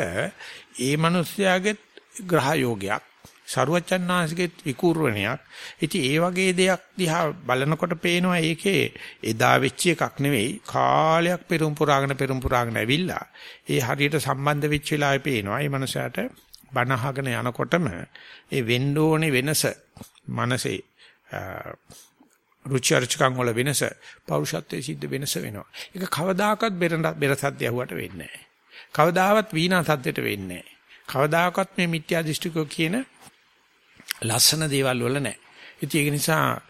ඒ මිනිස්යාගේ ග්‍රහ යෝගයක් සරුවච්චන්නාංශගේ විකූර්වණයක්. ඉතින් ඒ වගේ දෙයක් දිහා බලනකොට පේනවා ඒකේ එදා වෙච්ච එකක් නෙවෙයි කාලයක් පෙරම් පුරාගෙන පෙරම් පුරාගෙන ඇවිල්ලා ඒ හරියට සම්බන්ධ වෙච්ච වෙලාවේ පේනවා. මේ මනුස්සයාට බනහගෙන යනකොටම ඒ වෙන්න ඕනේ වෙනස මනසේ රුචි අරුචිකම් වල වෙනස පෞරුෂත්වයේ සිද්ධ වෙනස වෙනවා. ඒක කවදාකවත් බෙර බෙර සද්ද ඇහුවට වෙන්නේ නැහැ. කවදාවත් වීණා සද්දයට වෙන්නේ නැහැ. කවදාකවත් මේ මිත්‍යා දෘෂ්ටිකෝ කියන ලස්සන දේවල් වල නැහැ. ඉතින් ඒක නිසා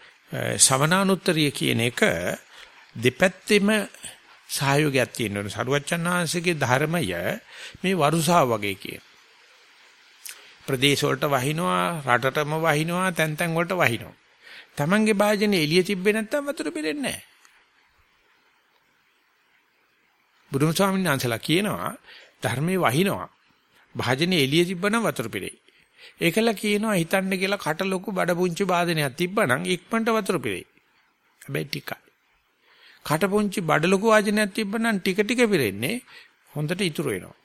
ශවනානුත්තරිය කියන එක දෙපැත්තෙම සහයෝගයක් තියෙන්න ඕනේ. සරුවච්චන් වහන්සේගේ ධර්මය මේ වරුසාව වගේ කියන. ප්‍රදේශ වලට වහිනවා, රටටම වහිනවා, තැන් තැන් වලට වහිනවා. Tamange භාජනේ එළිය තිබ්බේ නැත්තම් වතුර පිරෙන්නේ නැහැ. බුදුම ස්වාමීන් වහන්සේලා කියනවා ධර්මයේ වහිනවා. භාජනේ එළිය තිබ්බනම් වතුර පිරෙයි. ඒකල කියනවා හිතන්න කියලා කට ලොකු බඩ පුංචි භාජනයක් තිබ්බනම් ඉක්මනට වතුර පිරෙයි. හැබැයි ටිකයි. කට පුංචි බඩ ලොකු වාජනයක් තිබ්බනම් ටික ටික පිරෙන්නේ හොඳට ඉතුරු වෙනවා.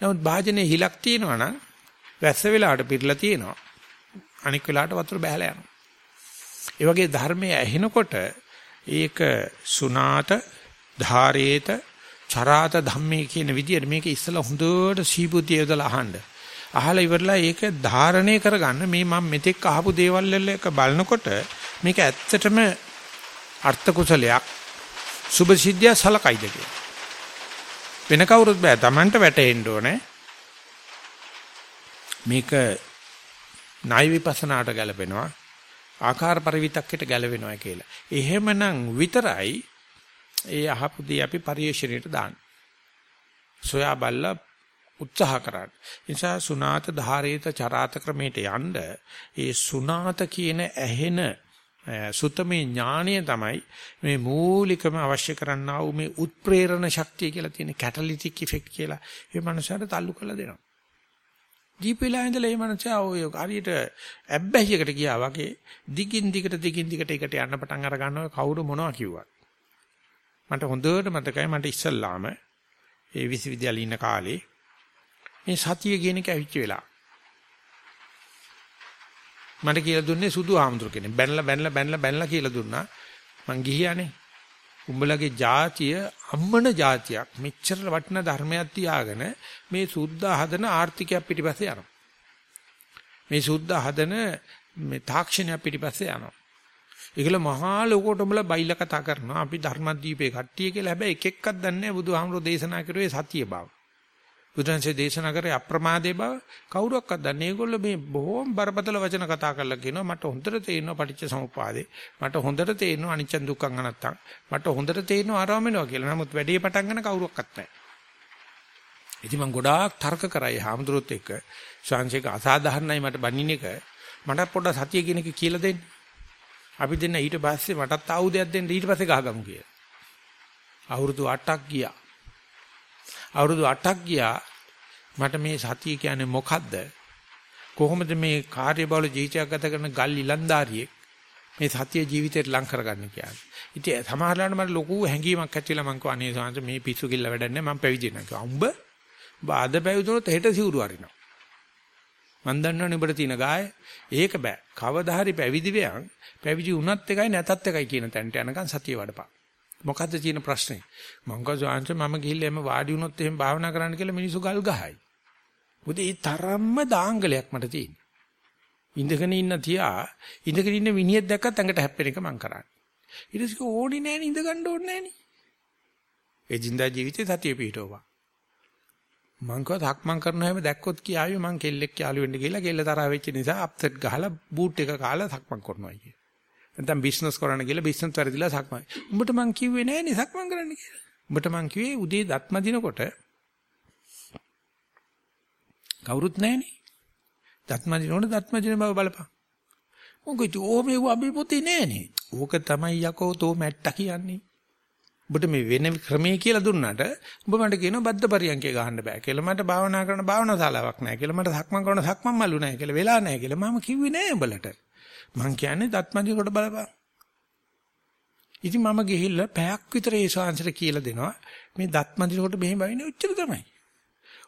නමුත් භාජනේ හිලක් තියෙනවා නම් වැස්ස වෙලාවට පිරලා තියෙනවා. අනික් වෙලාවට වතුර බහැලා යනවා. ඒ වගේ ධර්මයේ ඇහෙනකොට ඒක සුනාත ධාරේත චරාත ධම්මේ කියන විදිහට මේක ඉස්සලා හොඳට සීබුද්ධිය යොදලා අහන්න. අහලා ඉවරලා ඒක ධාරණය කරගන්න මේ මම මෙතෙක් අහපු දේවල් වල එක බලනකොට මේක ඇත්තටම අර්ථ කුසලයක් සුභ සිද්ධිය සලකයිද කියලා. වෙන කවුරුත් බෑ Tamanට වැටෙන්න ඕනේ. මේක ණය විපස්සනාට ගැලපෙනවා. ආකාර පරිවිතක්කයට ගැලවෙනවා කියලා. එහෙමනම් විතරයි ඒ අහපු දේ අපි පරිශ්‍රණයට දාන්න. සොයා බලලා උත්සාහ කරන්න. නිසා සුනාත ධාරේත චරාත ක්‍රමයට යන්න ඒ සුනාත කියන ඇහෙන සුතමේ ඥාණය තමයි මේ මූලිකම අවශ්‍ය කරන්නා වූ මේ උත්ප්‍රේරණ ශක්තිය කියලා තියෙන කැටලිටික් ඉෆෙක්ට් කියලා. ඒ මනසට තල්ලු කරලා දෙනවා. දීපෙලා ඉඳලා මේ මනසා ඔය හරියට ඇබ්බැහියකට ගියා වගේ දිගින් දිගට දිගින් දිගට එකට යන්න පටන් අර ගන්නවා කවුරු මොනවා කිව්වත්. මට හොඳට මතකයි මට ඉස්සල්ලාම ඒ විශ්වවිද්‍යාලේ ඉන්න කාලේ මේ සතිය කියන එක ඇවිච්ච වෙලා. මට කියලා දුන්නේ සුදු ආමතුරු කෙනෙක්. බැනලා බැනලා බැනලා බැනලා කියලා දුන්නා. මං ගිහියානේ. උඹලගේ જાතිය අම්මන જાතියක් මෙච්චර වටිනා ධර්මයක් තියාගෙන මේ සුද්ධ හදන ආර්ථිකයක් පිටිපස්සේ යනවා. මේ සුද්ධ හදන මේ තාක්ෂණයක් පිටිපස්සේ යනවා. ඒකල මහා ලෝකෝට උඹලා බයිලා කතා කරනවා. අපි ධර්මදීපේ කට්ටිය කියලා හැබැයි එක එක්කක් දන්නේ නැහැ බුදුහාමුදුරෝ දේශනා කරුවේ සතිය බව. බුදුන්සේ දේශනා කරේ අප්‍රමාදේ බව කවුරක්වත් දන්නේ. ඒගොල්ලෝ මේ බොහොම බරපතල වචන කතා කරලා කියනවා මට හොඳට තේරෙනවා පටිච්ච සමුප්පාදේ. මට හොඳට තේරෙනවා අනිච්ච දුක්ඛ අනත්තං. මට හොඳට තේරෙනවා ආරාමෙනවා කියලා. නමුත් වැඩේ පටන් ගන්න කවුරක්වත් නැහැ. ඉතින් මම ගොඩාක් තර්ක කරයි හාමුදුරුවොත් එක්ක ශාංශික අසාධාරණයි මට බණින එක. මට පොඩ්ඩක් සතිය කියන එක කියලා දෙන්න. අපි දෙන්න ඊට පස්සේ මටත් ආයුධයක් දෙන්න ඊට පස්සේ ගහගමු කියලා. අවුරුදු 8ක් ගියා. අවුරුදු 8ක් ගියා මට මේ සතිය කියන්නේ මොකද්ද? කොහොමද මේ කාර්යබහුල ජීවිතයක් ගත කරන ගල් ඉලන්දාරියෙක් මේ සතිය ජීවිතයට ලං කරගන්න කියන්නේ. ඉතින් සමහරවිට මට ලොකු හැඟීමක් ඇතිලා මං කෝ අනේ සාංශ මේ පිස්සු කිල්ල වැඩක් නැහැ මං පැවිදි වෙනවා කිව්වා. උඹ බාද පැවිදුනොත් හෙට සිවුරු අරිනවා. මං දන්නවනේ උඹට තියෙන ගාය. ඒක බෑ. කවදා හරි පැවිදි වෙයන් පැවිදි වුණත් එකයි නැතත් එකයි කියන තැනට යනකන් සතිය වඩපන්. මොකද්ද තියෙන ප්‍රශ්නේ? මං කෝ සාංශ මම ගිහිල්ලා එම වාඩි වුණොත් එහෙම භාවනා කරන්න කියලා මිනිස්සු ගල් ගහයි. මොකද ඒ තරම්ම දාංගලයක් මට තියෙනවා. ඉඳගෙන ඉන්න තියා ඉඳගෙන ඉන්න විනියෙක් දැක්කත් ඇඟට හැප්පෙන එක මං කරන්නේ. ඊට පස්සේ ඕනේ නෑනේ ඉඳ ගන්න ඕනේ නෑනේ. ඒ ජීඳා ජීවිතේ සතිය පිටෝවා. මං කව තක්මන් කරන හැම දැක්කොත් කියාවි මං කෙල්ලෙක් යාළු වෙන්න ගිහලා කෙල්ල තරහ වෙච්ච නිසා අප්සෙට් ගහලා බූට් එක කාලා තක්මන් කරනවා කිය. නැත්නම් බිස්නස් කරන්න ගිහලා බිස්නස් වැරදිලා සක්මන්. උඹට මං කිව්වේ නෑනේ සක්මන් කරන්න කියලා. උඹට මං කිව්වේ උදේ දත්ම දිනකොට කවුරුත් නැහනේ. දත්මදිනෝන දත්මදින බව බලපන්. මොකද ඕ මේ අපි පොතේ නැහනේ. ඕක තමයි යකෝ තෝ මැට්ටා කියන්නේ. ඔබට මේ වෙන ක්‍රමයේ කියලා දුන්නාට ඔබ මට කියනවා බද්ද පරියන්කේ ගහන්න බෑ කියලා. මට භාවනා කරන භාවනා ශාලාවක් නැහැ කියලා. මට සක්මන් කරන සක්මන් මල්ලු නැහැ කියලා. වෙලා නැහැ කියලා. මම කිව්වේ නෑ උඹලට. මං කියන්නේ දත්මදිනකොට බලපන්. ඉතින් මම ගිහිල්ලා පැයක් විතර ඒ ශාංශට කියලා දෙනවා. මේ දත්මදිනකොට මෙහෙම වෙන්නේ උච්චර තමයි.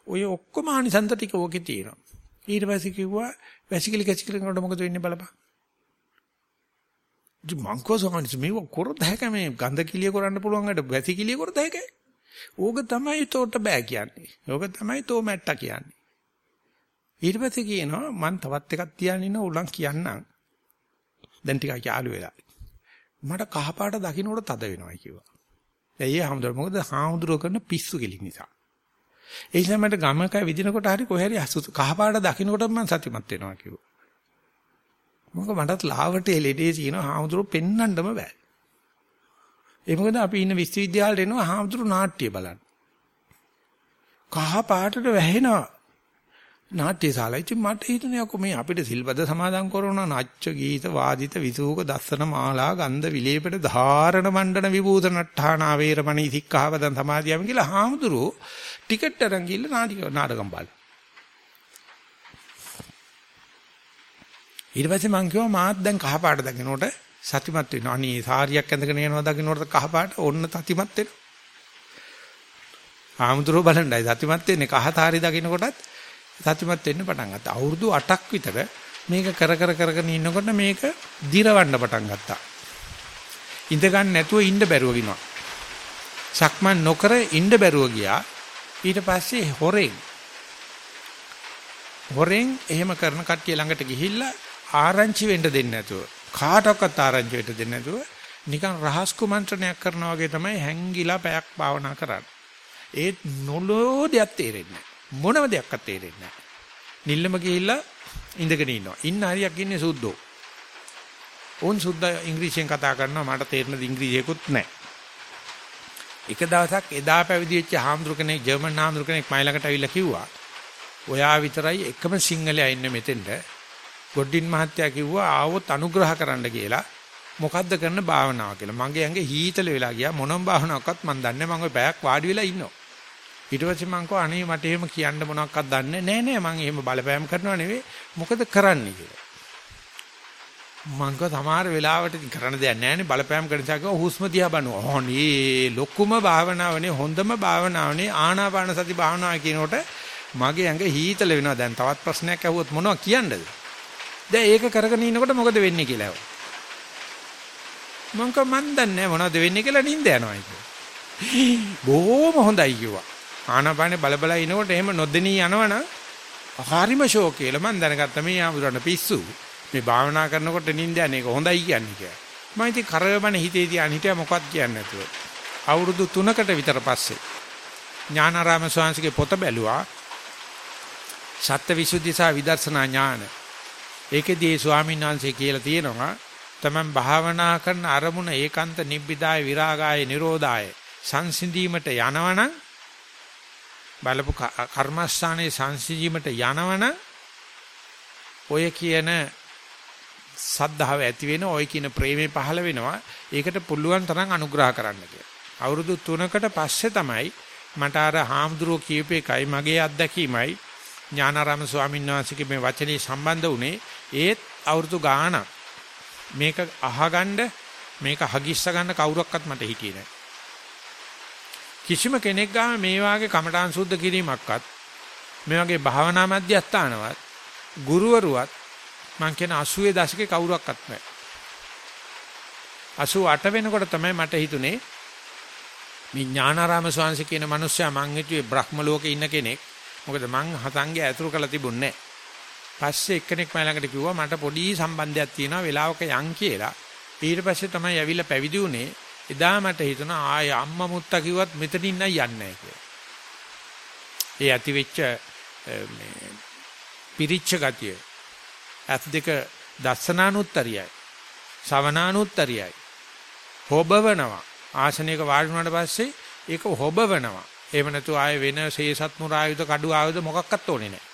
ඔය ඔක්කොම ආනිසන්ත ටික ඕකේ තියෙනවා. ඊට පස්සේ කිව්වා වැසිකිලි කැසිකිලි කරනකොට මොකද වෙන්නේ බලපන්. ඉතින් මං කොසොමනිස් මේව කරොත් හැක මේ ගඳ කිලිය කරන්න පුළුවන් අයට වැසිකිලිය කරොත් හැක. ඕක තමයි තෝට බෑ කියන්නේ. ඕක තමයි තෝ මැට්ටා කියන්නේ. ඊට පස්සේ කියනවා මං තවත් එකක් තියන්න ඉන්න උලන් කියන්නම්. දැන් ටිකක් යාළු වෙලා. මට කහපාට දකින්නකොට තද වෙනවා කිව්වා. ඇයි හාමුදුරුවෝ මොකද හාමුදුරුවෝ කරන පිස්සු කෙලින් නිසා. ඒ නිසා මට ගමක විදිනකොට හරි කොහේ හරි කහපාට දකින්නකොට මම සතුටුමත් වෙනවා කිව්වා. මොකද මටත් ලාවට එලෙඩේ තියෙන හාමුදුරුවෝ පෙන්වන්නම බෑ. ඒ මොකද අපි ඉන්න විශ්වවිද්‍යාලේ එනවා හාමුදුරුවෝ නාට්‍ය බලන්න. කහ පාටට වැහෙනවා. නාට්‍ය ශාලා. ඉතින් මට හිතුනේ අකෝ මේ අපිට සිල්පද සමාදන් කරනවා නච්ච ගීත වාදිත විසූක දස්සන මාලා ගන්ධ විලේපට ධාරණ මණ්ඩන විභූතනට්ඨානා වේරමණී සික්ඛාවදන් සමාදියාම කියලා හාමුදුරුවෝ ටිකට් අරන් ගිහලා නාටික නාටකම් බලන. ඊට පස්සේ මං කිව්වා මාත් දැන් කහපාට දකින්නකොට සතිමත් වෙනවා. අනේ සාරියක් ඇඳගෙන යනවා දකින්නකොට කහපාට ඔන්න තතිමත් වෙනවා. ආමුදුරෝ බලන්නයි සතිමත් වෙන්නේ කහතාරි දකින්නකොටත් සතිමත් වෙන්න පටන් ගත්තා. අවුරුදු 8ක් විතර මේක කර කර කරගෙන ඉන්නකොට මේක දිරවන්න පටන් ගත්තා. ඉඳ ගන්න නැතුව ඉන්න බැරුව ගිනවා. සක්මන් නොකර ඉන්න බැරුව ගියා. ඊට පස්සේ හොරෙන් හොරෙන් එහෙම කරන කට්ටිය ළඟට ගිහිල්ලා ආරංචි වෙන්න දෙන්නේ නැතුව කාටවත් ආරංචි වෙන්න දෙන්නේ නැතුව නිකන් රහස් කුමන්ත්‍රණයක් කරනවා වගේ තමයි හැංගිලා පැයක් භාවනා කරන්නේ. ඒත් නොලෝ දෙයක් තේරෙන්නේ මොනම දෙයක්වත් තේරෙන්නේ නැහැ. නිල්ලම ගිහිල්ලා ඉඳගෙන ඉන්නවා. ඉන්න හරියක් ඉන්නේ සුද්දෝ. ඕන් සුද්ද ඉංග්‍රීසියෙන් කතා කරනවා මට තේරෙන ඉංග්‍රීසියකුත් නැහැ. එක දවසක් එදා පැවිදි වෙච්ච හාමුදුර කෙනෙක් ජර්මන් හාමුදුර කෙනෙක් මයි ළඟට ඇවිල්ලා කිව්වා ඔයා විතරයි එකම සිංහලයා ඉන්නේ මෙතෙන්ට ගොඩින් මහත්තයා කිව්වා ආවොත් අනුග්‍රහ කරන්න කියලා මොකද්ද කරන භාවනාව කියලා මගේ ඇඟ හීතල වෙලා ගියා මොනම භාවනාවක්වත් මන් දන්නේ මම ওই බෑක් වාඩි වෙලා ඉන්නවා ඊට පස්සේ මං කෝ අනේ මට එහෙම කියන්න මොනවක්වත් දන්නේ නැහැ නෑ මං එහෙම බලපෑම් කරනවා නෙවෙයි මොකද කරන්නේ කියලා මං කව සමහර වෙලාවට කරන්න දෙයක් නැහැනේ බලපෑම් කරන නිසා කිව්වා හුස්ම දිහා බලනවා. ඕනේ ලොකුම භාවනාවනේ හොඳම භාවනාවනේ ආනාපාන සති භාවනාව කියනකොට මගේ ඇඟ හීතල වෙනවා. දැන් තවත් ප්‍රශ්නයක් අහුවොත් මොනවද කියන්නද? දැන් ඒක කරගෙන ඉන්නකොට මොකද වෙන්නේ කියලා ඇහුවා. මං කව මන් දන්නේ මොනවද වෙන්නේ කියලා නිින්ද යනවා කිව්වා. බොහොම හොඳයි කිව්වා. ආනාපානේ බල බල ඉනකොට එහෙම නොදෙනී යනවනම් හරිම ෂෝක් කියලා මං දැනගත්තා මේ ආමුරණ පිස්සු. මේ භාවනා කරනකොට නිින්ද යන එක හොඳයි කියන්නේ කියලා. මම ඉතින් කරවන හිතේ තියාන හිටියා මොකක්ද කියන්නේ නැතුව. අවුරුදු 3කට විතර පස්සේ ඥානාරාම ස්වාමීන්ගේ පොත බැලුවා. සත්‍යවිසුද්ධි සහ විදර්ශනා ඥාන. ඒකෙදී ස්වාමීන් වහන්සේ කියලා තියෙනවා තමන් භාවනා කරන අරමුණ ඒකාන්ත නිබ්බිදාය විරාගාය නිරෝධාය සංසිඳීමට යනවනම් බලපු කර්මස්ථානයේ සංසිඳීමට යනවනම් ඔය කියන සද්ධාව ඇති වෙන ඔය කියන ප්‍රේමේ පහළ වෙනවා. ඒකට පුළුවන් තරම් අනුග්‍රහ කරන්න කියලා. අවුරුදු 3කට පස්සේ තමයි මට අර හාමුදුරුවෝ කියපු එකයි මගේ අත්දැකීමයි ඥානාරාම ස්වාමීන් වහන්සේගේ මේ වචනේ සම්බන්ධ වුණේ ඒත් අවුරුදු ගාණක් මේක අහගන්න මේක හගිස්ස ගන්න කවුරක්වත් මට හිටියේ නැහැ. කිසිම කෙනෙක් ගාම මේ වාගේ කමඨාන් සුද්ධ කිරීමක්වත් මේ වගේ භාවනා මධ්‍යස්ථානවත් ගුරුවරුවත් මං කියන 80 දශකේ කවුරක්වත් නැහැ. 88 වෙනකොට තමයි මට හිතුනේ මේ ඥානාරාම ස්වාමීන් කියන මිනිස්සයා මං හිතුවේ බ්‍රහ්ම ලෝකේ ඉන්න කෙනෙක්. මොකද මං හතන්ගේ ඇතුළු කළා තිබුණේ පස්සේ එක්කෙනෙක් මම ළඟට කිව්වා මට පොඩි සම්බන්ධයක් තියෙනවා වෙලාවක යන් කියලා. ඊට පස්සේ තමයි ඇවිල්ලා පැවිදි වුණේ. එදා මට හිතුණා ආය අම්මා මුත්තා කිව්වත් මෙතනින් නයි යන්නේ නැහැ කියලා. ඒ ඇති වෙච්ච මේ පිරිච්ච ගතිය ඇස් දෙක දස්සනානුත්තරියයි. ශවනානුත්තරියයි. හොබවනවා. ආසනයක වාඩි වුණාට පස්සේ ඒක හොබවනවා. එහෙම නැතු ආයේ වෙන ශේසත් මුරායුධ කඩු ආයුධ මොකක්වත් ඕනේ නැහැ.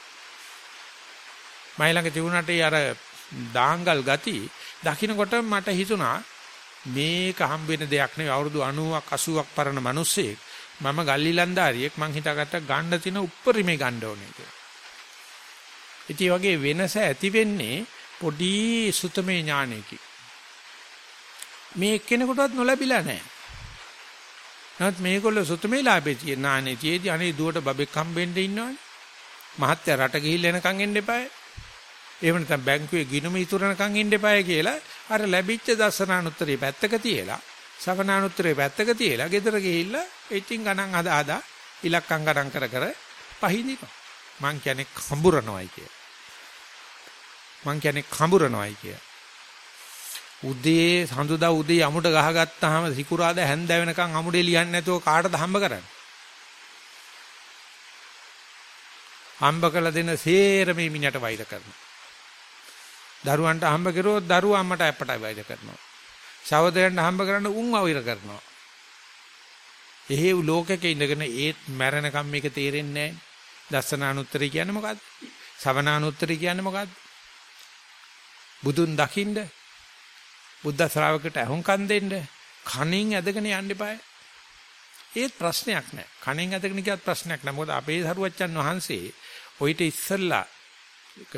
මයි ළඟ තිබුණාට අර දාංගල් ගති දකින්නකොට මට හිතුණා මේක හම්බ වෙන දෙයක් නෙවෙයි අවුරුදු 90ක් 80ක් පරණ මිනිස්සෙක් මම ගල්ලිලන්දාරියෙක් මං හිතාගත්ත ගන්න තියෙන උප්පරිමේ ගන්න ඕනේ කියලා. ඉතින් වගේ වෙනස ඇති වෙන්නේ පොඩි සුතමේ ඥානයකින්. මේ එක්කෙනෙකුටවත් නොලැබිලා නැහැ. නමුත් මේගොල්ලෝ සුතමේ ලාභේ තියෙන ඥානෙ තියේදී අනේ දුවට බබෙක් හම්බෙන්න ඉන්නවනේ. මහත්ය රට ගිහිල්ලා එනකන් එන්න එපායි. එහෙම නැත්නම් බැංකුවේ ගිණුම ඉතුරනකන් ඉන්න එපායි කියලා අර ලැබිච්ච දසනානුත්තරේ පැත්තක තියලා සවනානුත්තරේ පැත්තක තියලා ගෙදර ගිහිල්ලා ඉතින් ගණන් හදා හදා ඉලක්කම් ගණන් කර කර පහිනිනවා. මං කියන්නේ කඹරනවයි කිය. මං කියන්නේ කඹරනවයි කිය. උදේ සඳුදා උදේ යමුඩ ගහගත්තාම සිකුරාදා හැන්ද වෙනකන් අමුඩේ ලියන්නේ නැතුව කාටද හම්බ කරන්නේ? හම්බ කළ දෙන සේර මේ මිනිහට වෛර කරනවා. දරුවන්ට හම්බ කරුවොත් දරුවා අම්මට අප්පට වෛර කරනවා. සහෝදරයන්ට හම්බ කරන්න උන් වෛර කරනවා. එහෙව් ලෝකෙක ඉඳගෙන ඒත් මැරෙනකම් මේක තේරෙන්නේ නැහැ. දස්සනානුත්තරී කියන්නේ මොකද්ද? සවනානුත්තරී කියන්නේ මොකද්ද? බුදුන් දකින්න බුද්ධ ශ්‍රාවකට අහුම්කම් දෙන්න කණින් ඇදගෙන යන්න එපායි. ඒත් ප්‍රශ්නයක් නෑ. කණෙන් ඇදගෙන කියත් ප්‍රශ්නයක් නෑ. මොකද අපේ සරුවච්චන් වහන්සේ ඔయిత ඉස්සල්ලා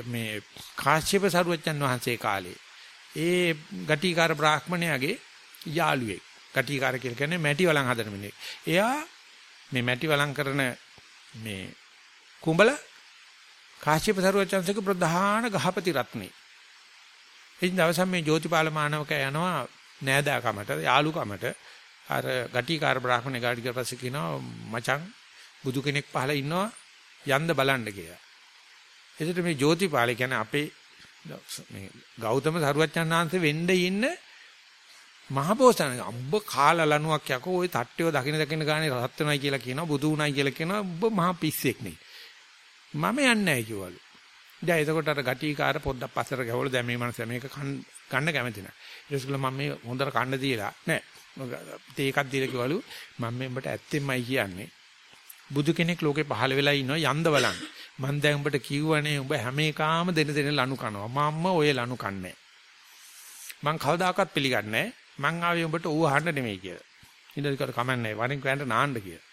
මේ කාශ්‍යප සරුවච්චන් වහන්සේ කාලේ ඒ ගටිකාර බ්‍රාහ්මණයාගේ යාළුවෙක්. ගටිකාර කියලා කියන්නේ මැටි වලන් හදන මිනිහෙක්. එයා මේ මැටි වලන් කරන මේ කුඹල කාශ්‍යප සරුවච්චන්සේගේ ප්‍රධාන ගහපති රත්නේ. ඉතින් දවසක් මේ ජෝතිපාල මානවක යනවා නෑදෑකමට යාළුකමට අර ගටිකාර බ්‍රාහ්මණේ ගාඩි කරලා පස්සේ කියනවා මචං බුදු කෙනෙක් පහල ඉන්නවා යන්න බලන්න කියලා. එතකොට මේ ජෝතිපාල කියන්නේ අපේ මේ ගෞතම සරුවච්චන් ආංශේ වෙන්න ඉන්න මහබෝසතන අම්බ කාලා ලණුවක් යකෝ ওই තට්ටියෝ දකින්න දකින්න ගානේ රහත් වෙනයි කියලා කියනවා බුදු උණයි කියලා කියනවා ඔබ මහා පිස්සෙක් නේ. මම යන්නේ නැහැ කිව්වලු. දැන් එතකොට අර ගටිකාර පොඩ්ඩක් පස්සට ගහවලු දැන් මේ මනස මේක ගන්න කැමති නැහැ. ඊට පස්සේ මම මේ හොඳට කන්න දීලා නෑ. තේ එකක් දීලා කිව්වලු මම මේ උඹට ඇත්තෙන්මයි කියන්නේ. බුදු කෙනෙක් ලෝකේ පහළ වෙලා ඉනවා යන්ද බලන්න. මම දැන් උඹට කිව්වනේ උඹ හැම එකාම දෙන දෙන ලනු කනවා. මම්ම ඔය ලනු කන්නේ මං කවදාකවත් පිළිගන්නේ මං ආවේ උඹට ඌ අහන්න නෙමෙයි කියලා. ඊට පස්සේ කමන්නේ වරින් කෑන්ට නාන්න කියලා.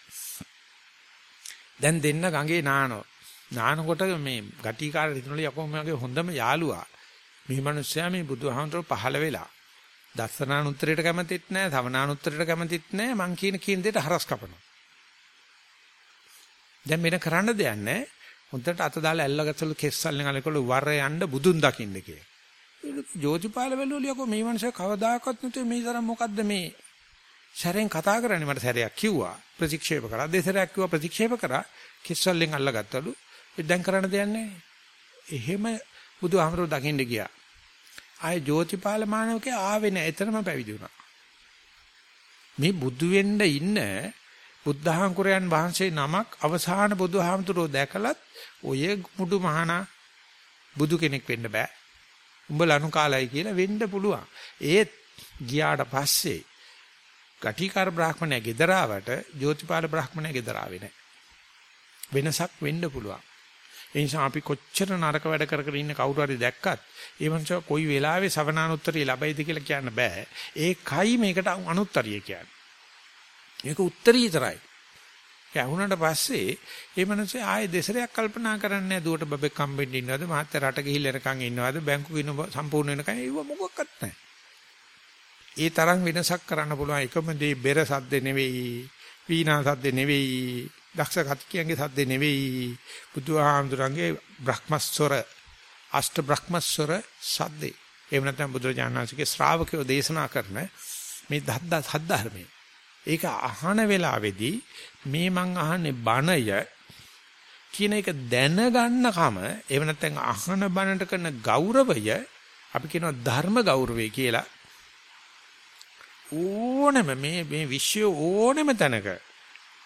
දැන් දෙන්න ගඟේ නානවා. නානකොට මේ ගටිකාර රිතුනල යකෝ මගේ හොඳම යාළුවා. මේ මිනිස්සයා මේ බුදුහාමතුරු පහළ වෙලා. දස්සනානුත්තරයට කැමතිත් නැහැ, සවනානුත්තරයට කැමතිත් නැහැ. මං කියන කියන දෙයට හරස් කපනවා. දැන් මෙන්න කරන්න දෙයක් නැහැ. හොඳට අත දාලා ඇල්ලගත්තලු කෙස්සල්ලෙන් අලකලු වර යන්න බුදුන් දකින්න කියලා. ජෝතිපාල වෙලෝලියකෝ මේ මනුස්සයා කවදාකවත් නැතුව මේ තරම් මොකද්ද මේ සැරෙන් කතා කරන්නේ මට සැරයක් කිව්වා ප්‍රතික්ෂේප කරා දෙසරයක් කිව්වා ප්‍රතික්ෂේප කරා කෙස්සල්ලෙන් අල්ලගත්තලු දැන් කරන්න දෙයක් නැහැ. එහෙම බුදුහාමරෝ දකින්න ගියා. ආයේ ජෝතිපාල මානවකේ ආවේ නැහැ. එතරම් පැවිදි වුණා. මේ බුදු වෙන්න ඉන්න බුද්ධහංකුරයන් වහන්සේ නමක් අවසාන බුදුහාමතුරෝ දැකලත් ඔය මුඩු මහානා බුදු කෙනෙක් වෙන්න බෑ. උඹ ලනු කාලයි කියලා වෙන්න පුළුවන්. ඒත් ගියාට පස්සේ ගටිකාර බ්‍රාහ්මණය ගෙදරාවට ජෝතිපාල බ්‍රාහ්මණය ගෙදරාවේ නැහැ. වෙනසක් වෙන්න පුළුවන්. ඒ නිසා අපි කොච්චර නරක වැඩ කර කර ඉන්න කවුරු හරි දැක්කත් ඒ මනුස්සයා කොයි වෙලාවෙ සවනානුත්තරිය ලැබෙයිද කියලා කියන්න බෑ. ඒකයි මේකට අනුත්තරිය කියන්නේ. මේක උත්තරීතරයි. ඇහුනට පස්සේ ඒ මනුස්සයා ආයේ දෙසරයක් කල්පනා කරන්නේ නැහැ. දුවට බබෙක් හම්බෙන්න ඉන්නවද? මහත් රට ගිහිල්ලා එනකන් ඉන්නවද? බැංකු කිනු සම්පූර්ණ වෙනකන් ඒව මොකක්වත් නැහැ. ඒ තරම් වෙනසක් කරන්න පුළුවන් එකම දේ බෙර සද්ද නෙවෙයි, වීණා සද්ද නෙවෙයි, දක්ෂ කතිකයන්ගේ සද්ද නෙවෙයි බුදුහාමුදුරන්ගේ බ්‍රහ්මස්වර අෂ්ට බ්‍රහ්මස්වර සද්දේ එහෙම නැත්නම් බුදුරජාණන්සේගේ ශ්‍රාවකයෝ දේශනා කරන මේ දද්දා සද්ධර්මයේ ඒක අහන වෙලාවේදී මේ මං අහන්නේ බණය කියන එක දැනගන්නකම එහෙම නැත්නම් අහන බණට කරන ගෞරවය අපි කියනවා ධර්ම ගෞරවය කියලා ඕනෙම මේ මේ විශ්ව ඕනෙම තැනක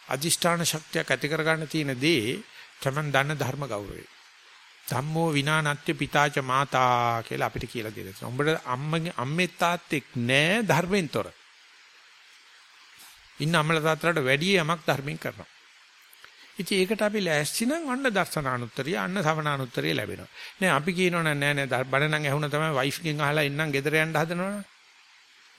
අදිෂ්ඨාන ශක්තියක් ඇති කරගන්න තියෙන දේ තමන් දන්න ධර්ම ගෞරවය. ධම්මෝ විනානත්‍ය පිතාච මාතා කියලා අපිට කියලා දෙනවා. උඹට අම්මගේ අම්මේ තාත්තෙක් නෑ ධර්මෙන්තර. ඉන්න අම්මලා තාත්තලාට වැඩි යමක් ධර්මෙන් කරනවා. ඉතින් ඒකට අපි ලෑස්ති නම් අන්න දර්ශනානුත්තරිය අන්න සවනානුත්තරිය ලැබෙනවා. නෑ අපි කියනවා නෑ නෑ බණ නම් ඇහුණ තමයි වයිෆ් ගෙන් අහලා ඉන්නම් ගෙදර යන්න හදනවනේ.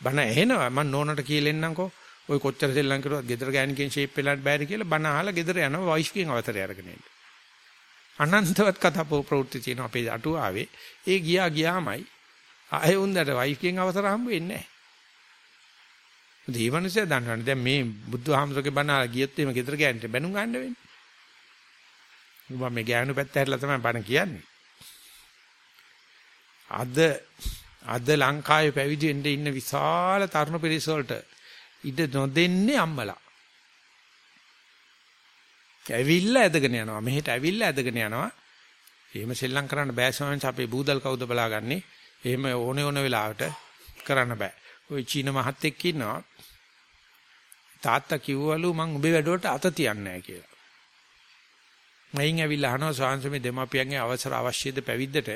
බණ ඇහෙනවා මම නෝනට කියලා එන්නම්කෝ. ඔය කොච්චර සෙල්ලම් කරුවත් ගෙදර ගෑණිකෙන් ෂේප් වෙලා බෑරි කියලා බණ අහලා ගෙදර යනවා වයිෆ්ගෙන් අවතරය අරගෙන එන්න. අනන්තවත් කතා ප්‍රවෘත්ති තියෙන අපේ අටුවාවේ ඒ ගියා ගියාමයි ආයෙ උන්දට වයිෆ්ගෙන් අවසර හම්බ වෙන්නේ නැහැ. දීවනසේ දන්නවනේ දැන් මේ බුදුහාමුදුරගේ බණ අහලා ගියොත් එහෙම ගෙදර ගෑනිට බැනුම් ගන්න වෙන්නේ. මම මේ ගෑනු පැත්ත හැරලා තමයි බණ කියන්නේ. අද අද ලංකාවේ පැවිදි වෙන්න ඉන්න විශාල තරුණ පිරිස වලට ඉඩ නොදෙන්නේ අම්මලා. ඇවිල්ලා ඇදගෙන යනවා. මෙහෙට ඇවිල්ලා ඇදගෙන යනවා. එහෙම සෙල්ලම් කරන්න බෑ ස්වාමීන් අපේ බූදල් කවුද බලාගන්නේ? එහෙම ඕනේ ඕන වෙලාවට කරන්න බෑ. ওই චීන මහත්තයෙක් ඉන්නවා. තාත්තා කිව්වලු මං උඹේ වැඩවලට අත තියන්නේ නැහැ කියලා. මයින් ඇවිල්ලා අහනවා ස්වාමීන් මේ දෙමාපියන්ගේ අවසර අවශ්‍යද පැවිද්දට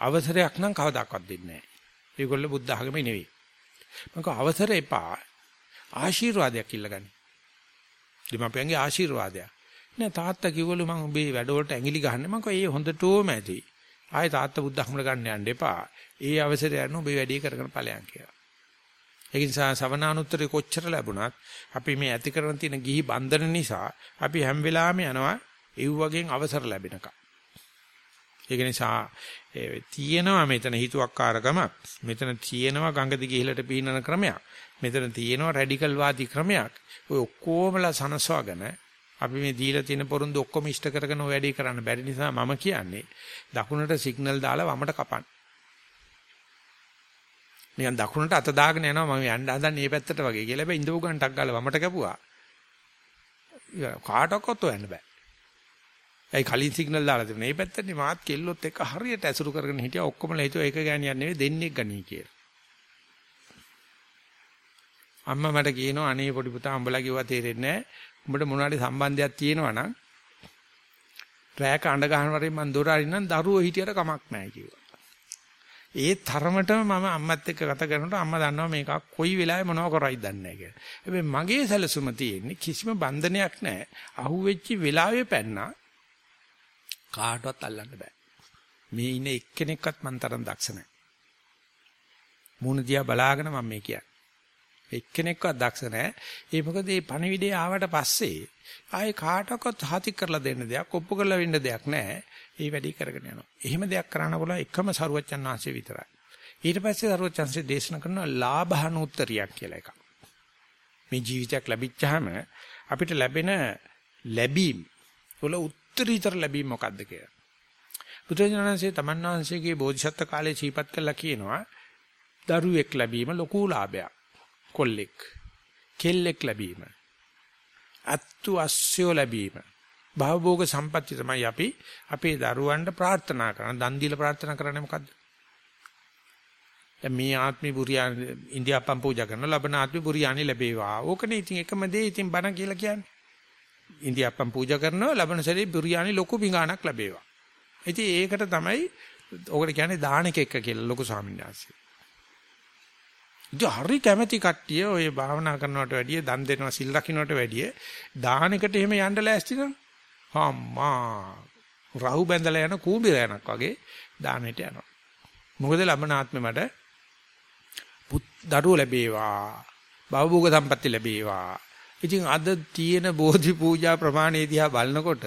අවසරයක් නම් කවදාකවත් දෙන්නේ නැහැ. ඒගොල්ලෝ බුද්ධ ආගමේ නෙවෙයි. මම අවසර එපා. ආශිර්වාදයක් ඉල්ලගනි. දෙමාපියන්ගේ ආශිර්වාදයක්. නෑ තාත්තා කිව්වලු මම උඹේ වැඩවලට ඇඟිලි ගහන්නේ මම කිව්වා ඒ හොඳටම ඇති. ආයේ තාත්තා බුද්ධ ධර්මල ගන්න යන්න එපා. ඒ අවසරය යන උඹේ වැඩේ කරගෙන ඵලයන් කියලා. ඒ නිසා සවනානුත්තරේ කොච්චර ලැබුණත් අපි මේ ඇති කරන තියෙන ගිහි බන්ධන නිසා අපි හැම වෙලාවෙම යනවා ඒ වගේ අවසර ලැබෙනකම්. ඒක නිසා තියෙනවා මෙතන හිතුවක්කාරකමක් මෙතන තියෙනවා ගඟ දිගේ ඉහළට පීනන ක්‍රමයක් මෙතන තියෙනවා රැඩිකල් වාදී ක්‍රමයක් ඔය ඔක්කොමලා සනසවගෙන අපි මේ දීලා තියෙන පොරුන්දු ඔක්කොම ඉෂ්ට කරගෙන ඔය වැඩේ කරන්න බැරි නිසා මම කියන්නේ දකුණට සිග්නල් දාලා වමට කපන්න. නිකන් දකුණට අත දාගෙන යනවා මම යන්න හදන්නේ මේ පැත්තට වගේ කියලා. හැබැයි ඉඳපු ගන්ටක් ගාලා වමට කැපුවා. කාටවත් හොයන්න බෑ. ඒ කලින් සිග්නල් දාලා තිබුණා. මේ පැත්තේ මාත් කෙල්ලොත් එක්ක හරියට ඇසුරු කරගෙන හිටියා. ඔක්කොමලා හිතුවා ඒක ගෑනියක් නෙවෙයි දෙන්නේ ගණී කියලා. අම්මා මට කියනවා අනේ පොඩි පුතා උඹලා කිව්වා තේරෙන්නේ නැහැ. උඹට මොනවාරි සම්බන්ධයක් තියෙනවා නම් රැයක අඬ ගන්නවරින් මං දොර අරින්නම් දරුවෝ හිටියට කමක් නැහැ කිව්වා. ඒ තරමටම මම අම්මත් එක්ක ගත කරනකොට අම්මා දන්නවා මේක කොයි වෙලාවෙ මොනව කරයිද දන්නේ නැහැ කියලා. හැබැයි මගේ සැලසුම තියෙන්නේ කිසිම බන්ධනයක් නැහැ. අහුවෙච්ච වෙලාවෙ පැන්නා කාටවත් අල්ලන්න බෑ. මේ ඉන්න එක්කෙනෙක්වත් මන් තරම් දක්ෂ නැහැ. මූණ දිහා බලාගෙන මම මේ කියන්නේ. එක්කෙනෙක්වත් දක්ෂ නැහැ. ඒ මොකද මේ පණිවිඩය ආවට පස්සේ ආයේ කාටවත් හතික් කරලා දෙන්න දෙයක්, ඔප්පු කරලා වෙන්න දෙයක් නැහැ. ඒ වැඩි කරගෙන යනවා. එහෙම දෙයක් කරන්න බල එකම සරුවච්චන් ආංශය විතරයි. ඊට පස්සේ සරුවච්චන්සේ දේශනා කරන ලාභහනුත්තරියක් කියලා එකක්. මේ ජීවිතයක් ලැබිච්චාම අපිට ලැබෙන ලැබීම් වල උත්තරීතර ලැබීම මොකද්ද කියලා. බුදුරජාණන්සේ තමන්වහන්සේගේ බෝධිසත්ව කාලේ සීපත් කළා කියනවා දරුවෙක් ලැබීම ලොකු ලාභයක්. කොල්ලෙක් කෙල්ලෙක් ලැබීම අත්තු අස්සයෝ ලැබීම භවභෝග සම්පatti තමයි අපි අපේ දරුවන්ට ප්‍රාර්ථනා කරන දන් දීලා ප්‍රාර්ථනා කරන්නේ මොකද්ද? දැන් මේ ආත්මි බුරියානි ඉන්දියාප්පම් පූජා කරන ලබන ආත්මි බුරියානි ලැබේවා. ඕකනේ ඉතින් එකම දේ ඉතින් බණ කියලා කියන්නේ. ඉන්දියාප්පම් පූජා කරනවා ලබන සැරේ බුරියානි ලොකු පිඟානක් ලැබේවා. ඉතින් ඒකට තමයි ඕකට කියන්නේ දාන එක කියලා ලොකු ස්වාමීන් වහන්සේ. ඉතින් හරි කැමැති කට්ටිය ඔය භාවනා කරනවට වැඩිය දන් දෙනවා සිල් රකින්නට වැඩිය දාහනකට එහෙම යන්න ලෑස්ති නම් අම්මා රහු බැඳලා යන කූඹිරයන්ක් වගේ දානෙට යනවා. මොකද ලබන ආත්මෙ මට පුත් දරුවෝ ලැබේවා. භවභෝග සම්පatti ලැබේවා. ඉතින් අද තියෙන බෝධි පූජා ප්‍රමාණය දිහා බලනකොට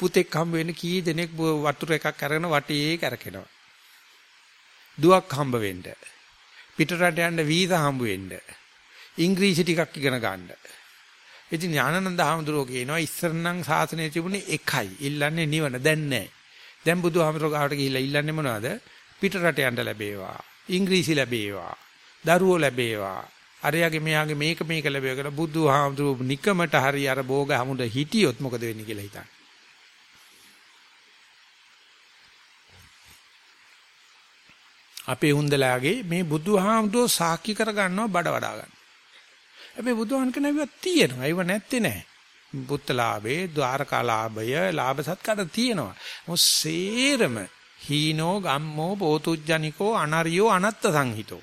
පුතෙක් හම්බ වෙන්න කී දෙනෙක් වතුර එකක් අරගෙන වටේ කරකිනවා. දුවක් හම්බ වෙන්න. පිටරට යන්න වීසා හම්බ වෙන්න. ඉංග්‍රීසි ටිකක් ඉගෙන ගන්න. ඉතින් ඥානানন্দ හාමුදුරුවෝ කියනවා ඉස්සරනම් සාසනය තිබුණේ එකයි. ඉල්ලන්නේ නිවන. දැන් නැහැ. දැන් බුදුහාමුදුරුවෝ ගාවට ගිහිල්ලා ඉල්ලන්නේ මොනවද? පිට රට යන්න ලැබේවා. ඉංග්‍රීසි ලැබේවා. දරුවෝ ලැබේවා. අරයාගේ මෙයාගේ මේක මේක ලැබෙව කියලා බුදුහාමුදුරුවෝ නිකමට හරි අර භෝග හමුද හිටියොත් මොකද වෙන්නේ කියලා හිතන්න. අපේ හුන්දලාගේ මේ බුදුහාමුදුරුවෝ සාක්ෂි කරගන්නව බඩ වඩා ගන්න. හැබැයි බුදුහාන් කෙනෙකුව තියෙනවා. ඒව නැත්තේ නෑ. පුත්තලාභේ, ద్వාරකාලාභය, ලාභ සත්කාර තියෙනවා. මොස් සේරම හීනෝ ගම්මෝ පෝතුජ්ජනිකෝ අනරියෝ අනත්ත සංහිතෝ.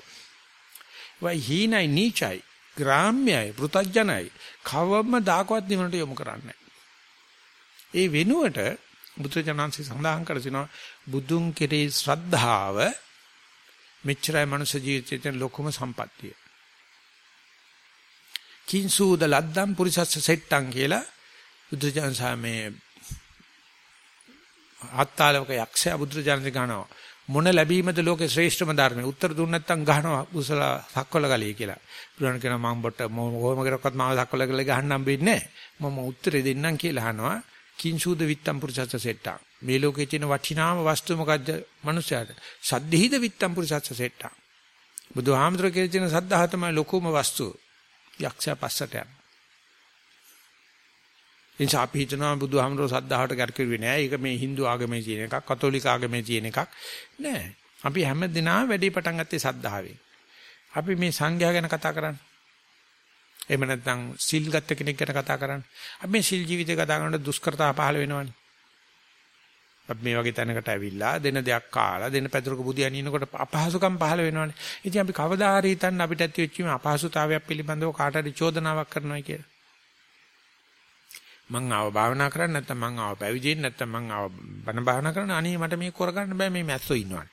වයි හීනයි නීචයි ග්‍රාම්‍යයි පෘතජනයි කවම දාකවත් නිවනට යොමු කරන්නේ ඒ වෙනුවට බුදුජානන්සේ සඳහන් කර තිනවා බුදුන් කෙරේ ශ්‍රද්ධාව මෙච්චරයි මනුෂ්‍ය ජීවිතයේ තියෙන ලොකුම සම්පත්තිය. කිංසූද ලද්දම් පුරිසස්ස සෙට්ටම් කියලා බුදුජාන සාමේ ආත්තාලවක යක්ෂයා බුදුජානක ගහනවා මොන ලැබීමද ලෝකේ ශ්‍රේෂ්ඨම ධර්මය උත්තර දුන්න නැත්නම් ගහනවා කුසල සක්වල ගලිය කියලා. බුදුන් කියනවා මම බොට කොහොම කරක්වත් මාව සක්වල ගලිය ගහන්න හම්බෙන්නේ නැහැ. මම උත්තරේ දෙන්නම් කියලා අහනවා කිංසුද විත්තම් පුරුෂස්ස සෙට්ටා. මේ ලෝකේ තියෙන වටිනාම වස්තුව මොකද්ද? මනුස්සයාට. සද්ධිහිද විත්තම් පුරුෂස්ස සෙට්ටා. බුදුහාමුදුරුවෝ කියලා තියෙන සද්ධාහ තමයි ලොකුම වස්තුව. යක්ෂයා පස්සට යන. එනිසා අපි හිතනවා බුදුහාමුදුරුවෝ සද්ධාහට කරකිරුවේ නෑ. ඒක මේ Hindu ආගමේ තියෙන එකක්, කතෝලික ආගමේ තියෙන එකක්. නෑ. අපි හැම දිනම වැඩි පටන් ගත්තේ සද්ධාවෙන්. අපි මේ සංඝයා ගැන කතා කරන්නේ. එහෙම නැත්නම් සිල් ගත්ත කෙනෙක් ගැන කතා කරන්නේ. අපි මේ සිල් ජීවිතය කතා කරනකොට දුෂ්කරතා පහළ වෙනවනේ. අපි මේ වගේ තැනකට ඇවිල්ලා දෙන දෙයක් කාලා දෙන පැදුරක බුදියන් ඉන්නකොට අපහසුකම් පහළ වෙනවනේ. ඉතින් අපි කවදා හරි හිතන්න අපිට ඇති වෙච්ච මේ අපහසුතාවයක් පිළිබඳව කාට හරි චෝදනාවක් කරනවා කියලා. මං ආව භාවනා කරන්න නැත්නම් මං ආව පැවිදෙන්න නැත්නම් මං ආව බණ භාවනා කරන්න අනේ මට මේක කරගන්න බෑ මේ මැස්සෝ ඉන්නවනේ.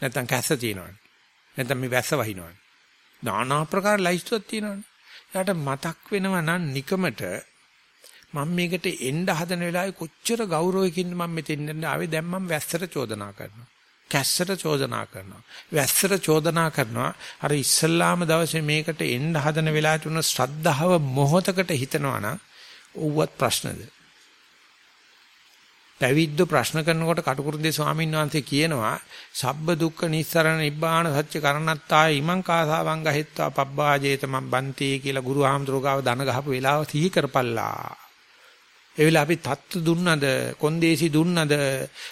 නැත්නම් කැස්ස තියෙනවනේ. නැත්නම් මේ වැස්ස වහිනවනේ. নানা ආකාර ලයිස්තුවක් තියෙනවනේ. එයාට මතක් වෙනවා නම් නිකමට මම මේකට එන්න හදන වෙලාවේ කොච්චර ගෞරවයකින්ද මම මෙතෙන් ආවේ දැන් මම වැස්සට චෝදනා කරනවා. කැස්සට චෝදනා කරනවා. වැස්සට චෝදනා කරනවා. අර ඉස්සල්ලාම දවසේ මේකට එන්න හදන වෙලාවට උන ශ්‍රද්ධාව මොහොතකට හිතනවා නම් ඌවත් ප්‍රශ්නද? පැවිද්ද ප්‍රශ්න කරනකොට කටුකුරුන්දේ ස්වාමීන් වහන්සේ කියනවා සබ්බ දුක්ඛ නිස්සරණ නිබ්බාන සත්‍ය කරණත්තාය ඉමං කාසාවං ගහෙත්වා පබ්බාජේත මම් බන්ති කියලා ගුරු ආමඳුරගාව දන ගහපු වෙලාව සිහි කරපල්ලා. ඒ වෙලාව අපි තත්තු දුන්නද කොන්දේසි දුන්නද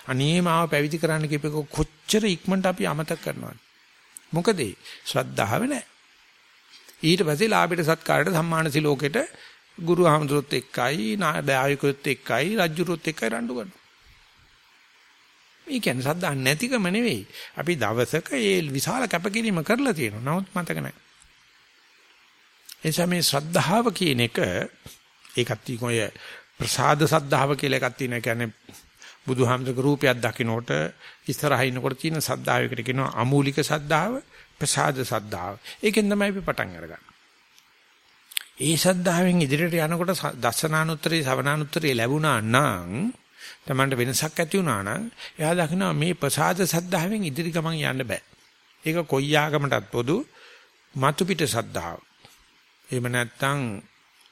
අනේ මාව පැවිදි කරන්න කිව්වක කොච්චර ඉක්මනට අපි අමතක කරනවද? මොකද ශ්‍රද්ධාව නැහැ. ඊට පස්සේ ලාභයට සත්කාරයට සම්මාන සිලෝකෙට ගුරු ආමඳුරත් එක්කයි නායකයොත් එක්කයි රජුරුත් එක්කයි රණ්ඩු කරනවා. මේ කියන්නේ සද්දා නැතිකම නෙවෙයි. අපි දවසක ඒ විශාල කැපකිරීම කරලා තියෙනවා. නමුත් මතක නැහැ. එනිසා මේ ශ්‍රද්ධාව කියන එක ඒකත් ඔය ප්‍රසාද සද්ධාව කියලා එකක් තියෙනවා. කියන්නේ බුදුහාමුදුරගේ රූපයක් දකින්නකොට ඉස්සරහින් ඉන්නකොට තියෙන සද්ධාවයකට කියනවා අමූලික සද්ධාව, ප්‍රසාද සද්ධාව. ඒකෙන් තමයි අපි පටන් අරගන්නේ. ඒ ශ්‍රද්ධාවෙන් ඉදිරියට යනකොට දසනානුත්තරේ සවනානුත්තරේ ලැබුණා නම් තමන්ට වෙනසක් ඇති වුණා නම් එයා දකිනවා මේ ප්‍රසාද ශ්‍රද්ධාවෙන් ඉදිරි ගමන් යන්න බෑ. ඒක කොයි ආගමටත් පොදු මතු පිට ශ්‍රද්ධාව. එහෙම නැත්නම්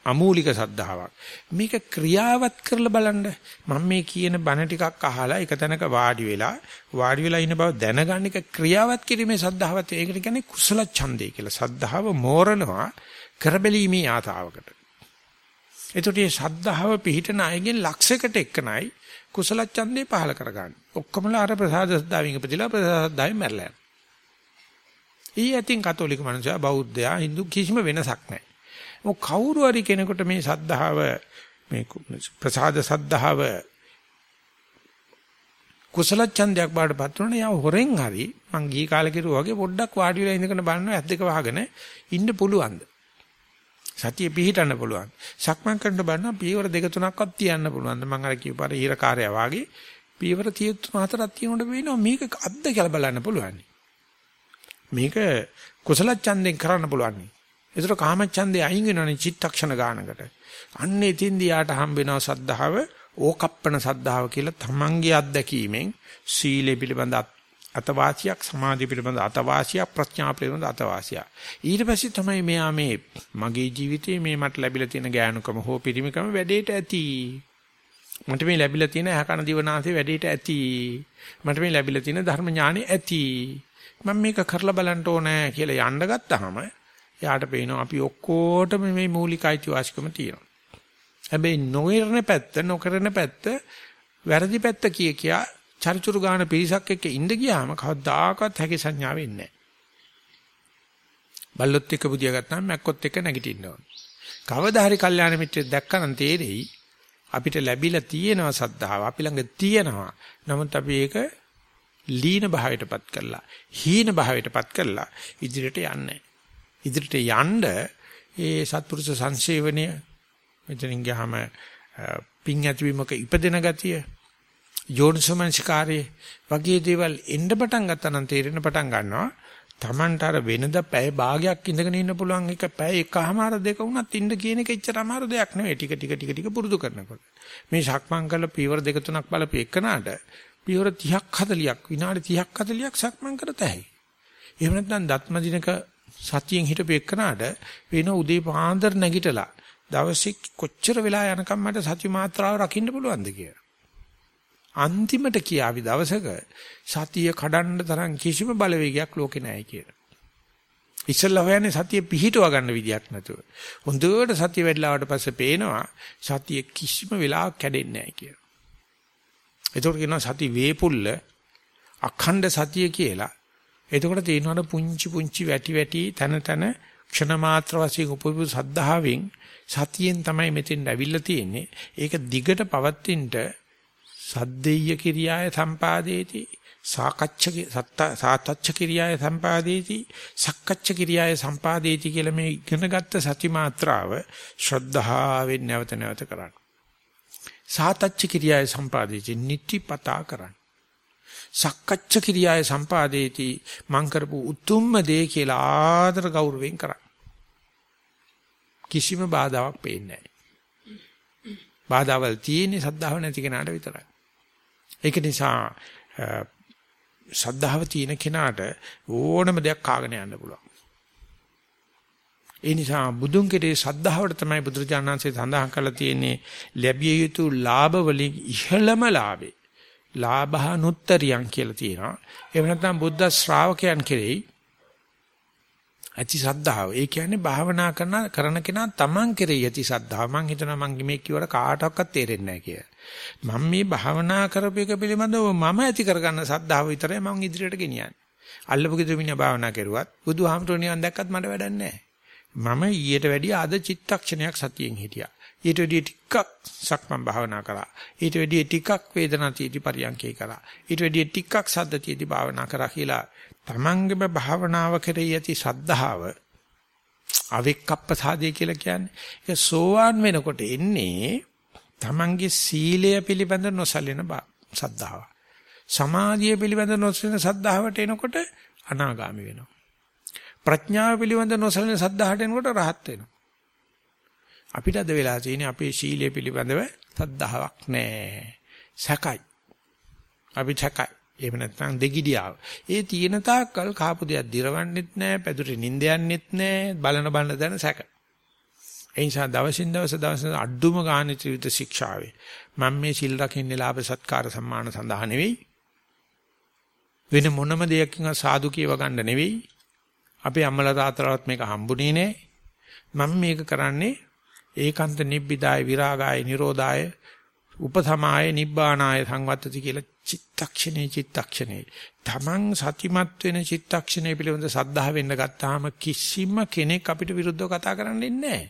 අමූලික සද්ධාාවක්. මේක ක්‍රියාවත් කරලා බලන්න. මම මේ කියන බණ ටිකක් අහලා එක තැනක වාඩි වෙලා වාඩි වෙලා ඉන්න බව දැනගන්න එක ක්‍රියාවත් කිරීමේ සද්ධාවත් ඒකට කියන්නේ කුසල ඡන්දය කියලා. සද්ධාව මෝරනවා කරබැලීමේ ආතාවකට. එතකොට මේ ශ්‍රද්ධාව පිහිටන අයගෙන් ලක්ෂයකට එක්කනයි කුසල ඡන්දේ පහල කරගන්න. ඔක්කොමලා අර ප්‍රසාද සද්ධාවෙන් ඉපදිලා ප්‍රසාද සද්ධාවෙන් මැරලා යනවා. ඊ ඇතින් කතෝලික මනුස්සයා බෞද්ධයා Hindu කිසිම වෙනසක් නැහැ. මොක කවුරු හරි කෙනෙකුට මේ සද්ධාව මේ ප්‍රසාද සද්ධාව කුසල ඡන්දයක් බාටපත් වුණා යා හොරෙන් හරි මං ගිහි කාලේ කිරුවා වගේ පොඩ්ඩක් වාඩි වෙලා ඉඳගෙන බලනවා ඇස් දෙක වහගෙන ඉන්න පුළුවන්ද සතිය පිහිටන්න පුළුවන්. සක්මන් කරන්න බලනවා පීවර දෙක තුනක්වත් තියන්න පුළුවන්. මම අර කියපාර ඊරකාරය වාගේ පීවර 33 හතරක් තියෙනකොට වෙනවා මේක අද්ද කියලා බලන්න පුළුවන්. මේක කුසල ඡන්දෙන් කරන්න පුළුවන්. ඒතර කාම ඡන්දේ අයින් වෙනවනේ චිත්තක්ෂණ ගානකට. අන්න එතින්දී යාට හම්බ වෙනවා සද්ධාව ඕකප්පන සද්ධාව කියලා තමන්ගේ අත්දැකීමෙන් සීලේ පිළිබඳ අතවාසියක් සමාධිය පිළිබඳ අතවාසියක් ප්‍රඥා පිළිබඳ අතවාසියක්. ඊට පස්සේ තමයි මෙයා මේ මගේ ජීවිතේ මේ මට ලැබිලා තියෙන ගෑනුකම හෝ පිරිමිකම වැඩේට ඇති. මට මේ ලැබිලා තියෙන හැකන දිවනාසේ වැඩේට ඇති. මට මේ ලැබිලා තියෙන ධර්ම ඥානෙ ඇති. මම මේක කරලා බලන්න ඕනේ කියලා යන්න ගත්තාම එයාට පේනවා අපි ඔක්කොටම මේ මූලික අයිතිවාසිකම තියෙනවා හැබැයි නොවරන පැත්ත නොකරන පැත්ත වැරදි පැත්ත කිය කියා චරිචුරු ගාන පිරිසක් එක්ක ඉඳ ගියාම කවදාකවත් හැකි සංඥාව එන්නේ නැහැ. බල්ලොත් එක්ක බුදියා ගත්තාම මැක්කොත් එක්ක නැගිටින්න ඕන. කවදා හරි කල්යාණ මිත්‍රෙක් දැක්කනම් තේරෙයි අපිට ලැබිලා තියෙනවා සද්ධාව අපි ළඟ තියෙනවා. නමුත් අපි ඒක ලීන භාවයටපත් කරලා හීන භාවයටපත් කරලා ඉදිරියට යන්නේ ඉදිරියට යන්න ඒ සත්පුරුෂ සංසේවනය මෙතනින් ගියාම පිං ඇතිවීමක ඉපදෙන ගතිය යෝනිසමනසිකාරයේ වගේ දේවල් එන්න පටන් ගත්තා නම් තේරෙන පටන් ගන්නවා. Tamanට අර වෙනද පැය භාගයක් ඉඳගෙන ඉන්න පුළුවන් එක පැය එකමාර දෙක වුණත් ඉන්න කියන එක එච්චර අමාරු දෙයක් නෙවෙයි. ටික ටික ටික ටික පුරුදු කරනකොට. මේ ශක්මන් කරලා පීවර දෙක තුනක් බලපු එකනට පීවර 30ක් 40ක් විනාඩි 30ක් 40ක් සක්මන් කරත හැකියි. එහෙම නැත්නම් දත්ම දිනක සතියෙන් හිටපු එකනට වෙන උදේ පාන්දර නැගිටලා දවසේ කොච්චර වෙලා යනකම් මට සති මාත්‍රාව රකින්න පුළුවන්ද කියලා. අන්තිමට කියාවි දවසක සතිය කඩන්න තරම් කිසිම බලවේගයක් ලෝකේ නැහැ කියලා. ඉස්සල්ලා හොයන්නේ සතිය පිහිටව ගන්න විදියක් නැතුව. හොඳට සතිය වැඩිලාවට පස්සේ පේනවා සතිය කිසිම වෙලාවක කැඩෙන්නේ නැහැ කියලා. ඒකට කියනවා සති වේපුල්ල අඛණ්ඩ සතිය කියලා. එතකොට තේරෙනවා පුංචි පුංචි වැටි වැටි තන තන ක්ෂණ මාත්‍ර වශයෙන් උපවිපු සද්ධාවෙන් සතියෙන් තමයි මෙතෙන් ඇවිල්ලා තියෙන්නේ. ඒක දිගට පවත්ින්නට සද්දෙය්‍ය කිරියාය සම්පාදේති සාකච්ඡ සාතච්ඡ කිරියාය සම්පාදේති සක්කච්ඡ කිරියාය සම්පාදේති කියලා මේ ඉගෙනගත්ත සති මාත්‍රාව ශ්‍රද්ධාවෙන් නැවත නැවත කරන්න. සාතච්ඡ කිරියාය සම්පාදේති නිතිපතා කරන්න. සක්කච්ඡ කිරියාය සම්පාදේති මං කරපු උතුම්ම දේ කියලා ආදර ගෞරවයෙන් කරන්න. කිසිම බාධාවක් පේන්නේ නැහැ. බාධාවල් තියෙන්නේ සද්ධාව නැති කෙනාට විතරයි. ඒක නිසා සද්ධාව තියෙන කෙනාට ඕනම දෙයක් කාගෙන යන්න පුළුවන්. ඒ නිසා බුදුන් කෙරේ සද්ධාවට තමයි බුදුරජාණන්සේ සඳහන් කරලා තියෙන්නේ ලැබිය යුතු ලාභ වලින් ඉහළම ලාභේ. ලාභහනුත්තරියන් කියලා තියෙනවා. එහෙම නැත්නම් බුද්ධ ශ්‍රාවකයන් කෙරෙහි ඇති සද්ධාව. ඒ කියන්නේ භාවනා කරන කරන කෙනා තමන් කෙරෙහි ඇති සද්ධාව. මං හිතනවා මං මේ කිව්වට කාටවත් තේරෙන්නේ නැහැ කියලා. මම මේ භාවනා කරපු එක පිළිබඳව මම ඇති කරගන්න සද්ධාව විතරයි මං ඉදිරියට ගෙනියන්නේ. අල්ලපු ගෙදර මිනිහා භාවනා කරුවත් බුදුහාමතුන් නිවන් දැක්කත් මට වැඩක් නැහැ. මම ඊට වැඩිය අද චිත්තක්ෂණයක් සතියෙන් හිටියා. ඊට වැඩිය ටිකක් සක්මන් භාවනා කරා. ඊට වැඩිය ටිකක් වේදනා තීටි පරියන්කේ කරා. ඊට වැඩිය ටිකක් සද්ද තීටි භාවනා කරා කියලා තමන්ගේම භාවනාව කෙරෙහි ඇති ශ්‍රද්ධාව අවික්කප්පසාදේ කියලා කියන්නේ. ඒක සෝවාන් වෙනකොට එන්නේ තමන්ගේ සීලය පිළිබඳ නොසලින සද්ධාව. සමාධිය පිළිබඳ නොසලින සද්ධාවට එනකොට අනාගාමි වෙනවා. ප්‍රඥාව පිළිබඳ නොසලින සද්ධාහට එනකොට රහත් වෙනවා. අපිට අද වෙලා තියෙන්නේ අපේ සීලය පිළිබඳව සද්ධාාවක් නැහැ. සැකයි. අපි සැකයි. එහෙම නැත්නම් දෙගිඩියාව. ඒ තියෙන තාක්කල් කාපු දෙයක් දිරවන්නෙත් නැහැ, පැදුරේ නිින්ද යන්නෙත් නැහැ, බලන බලන දන සැක. ඒ නිසා දවසින් දවස දවස අඩුම ගානේ ත්‍රිවිධ ශික්ෂාවේ මම මේ සිල් රකින්නේ ලාභ සත්කාර සම්මාන සඳහා නෙවෙයි වෙන මොනම දෙයකින් සාදු කියව ගන්න නෙවෙයි අපේ අම්මලා තාත්තලාවත් මේක හම්බුනේ නෑ මම මේක කරන්නේ ඒකාන්ත නිබ්බිදාය විරාගාය නිරෝධාය උපසමාය නිබ්බානාය සංවත්තති කියලා චිත්තක්ෂණේ චිත්තක්ෂණේ තමන් සතිමත් වෙන චිත්තක්ෂණේ පිළිබඳ සද්ධා වෙන්න ගත්තාම කිසිම කෙනෙක් අපිට විරුද්ධව කතා කරන්නේ නැහැ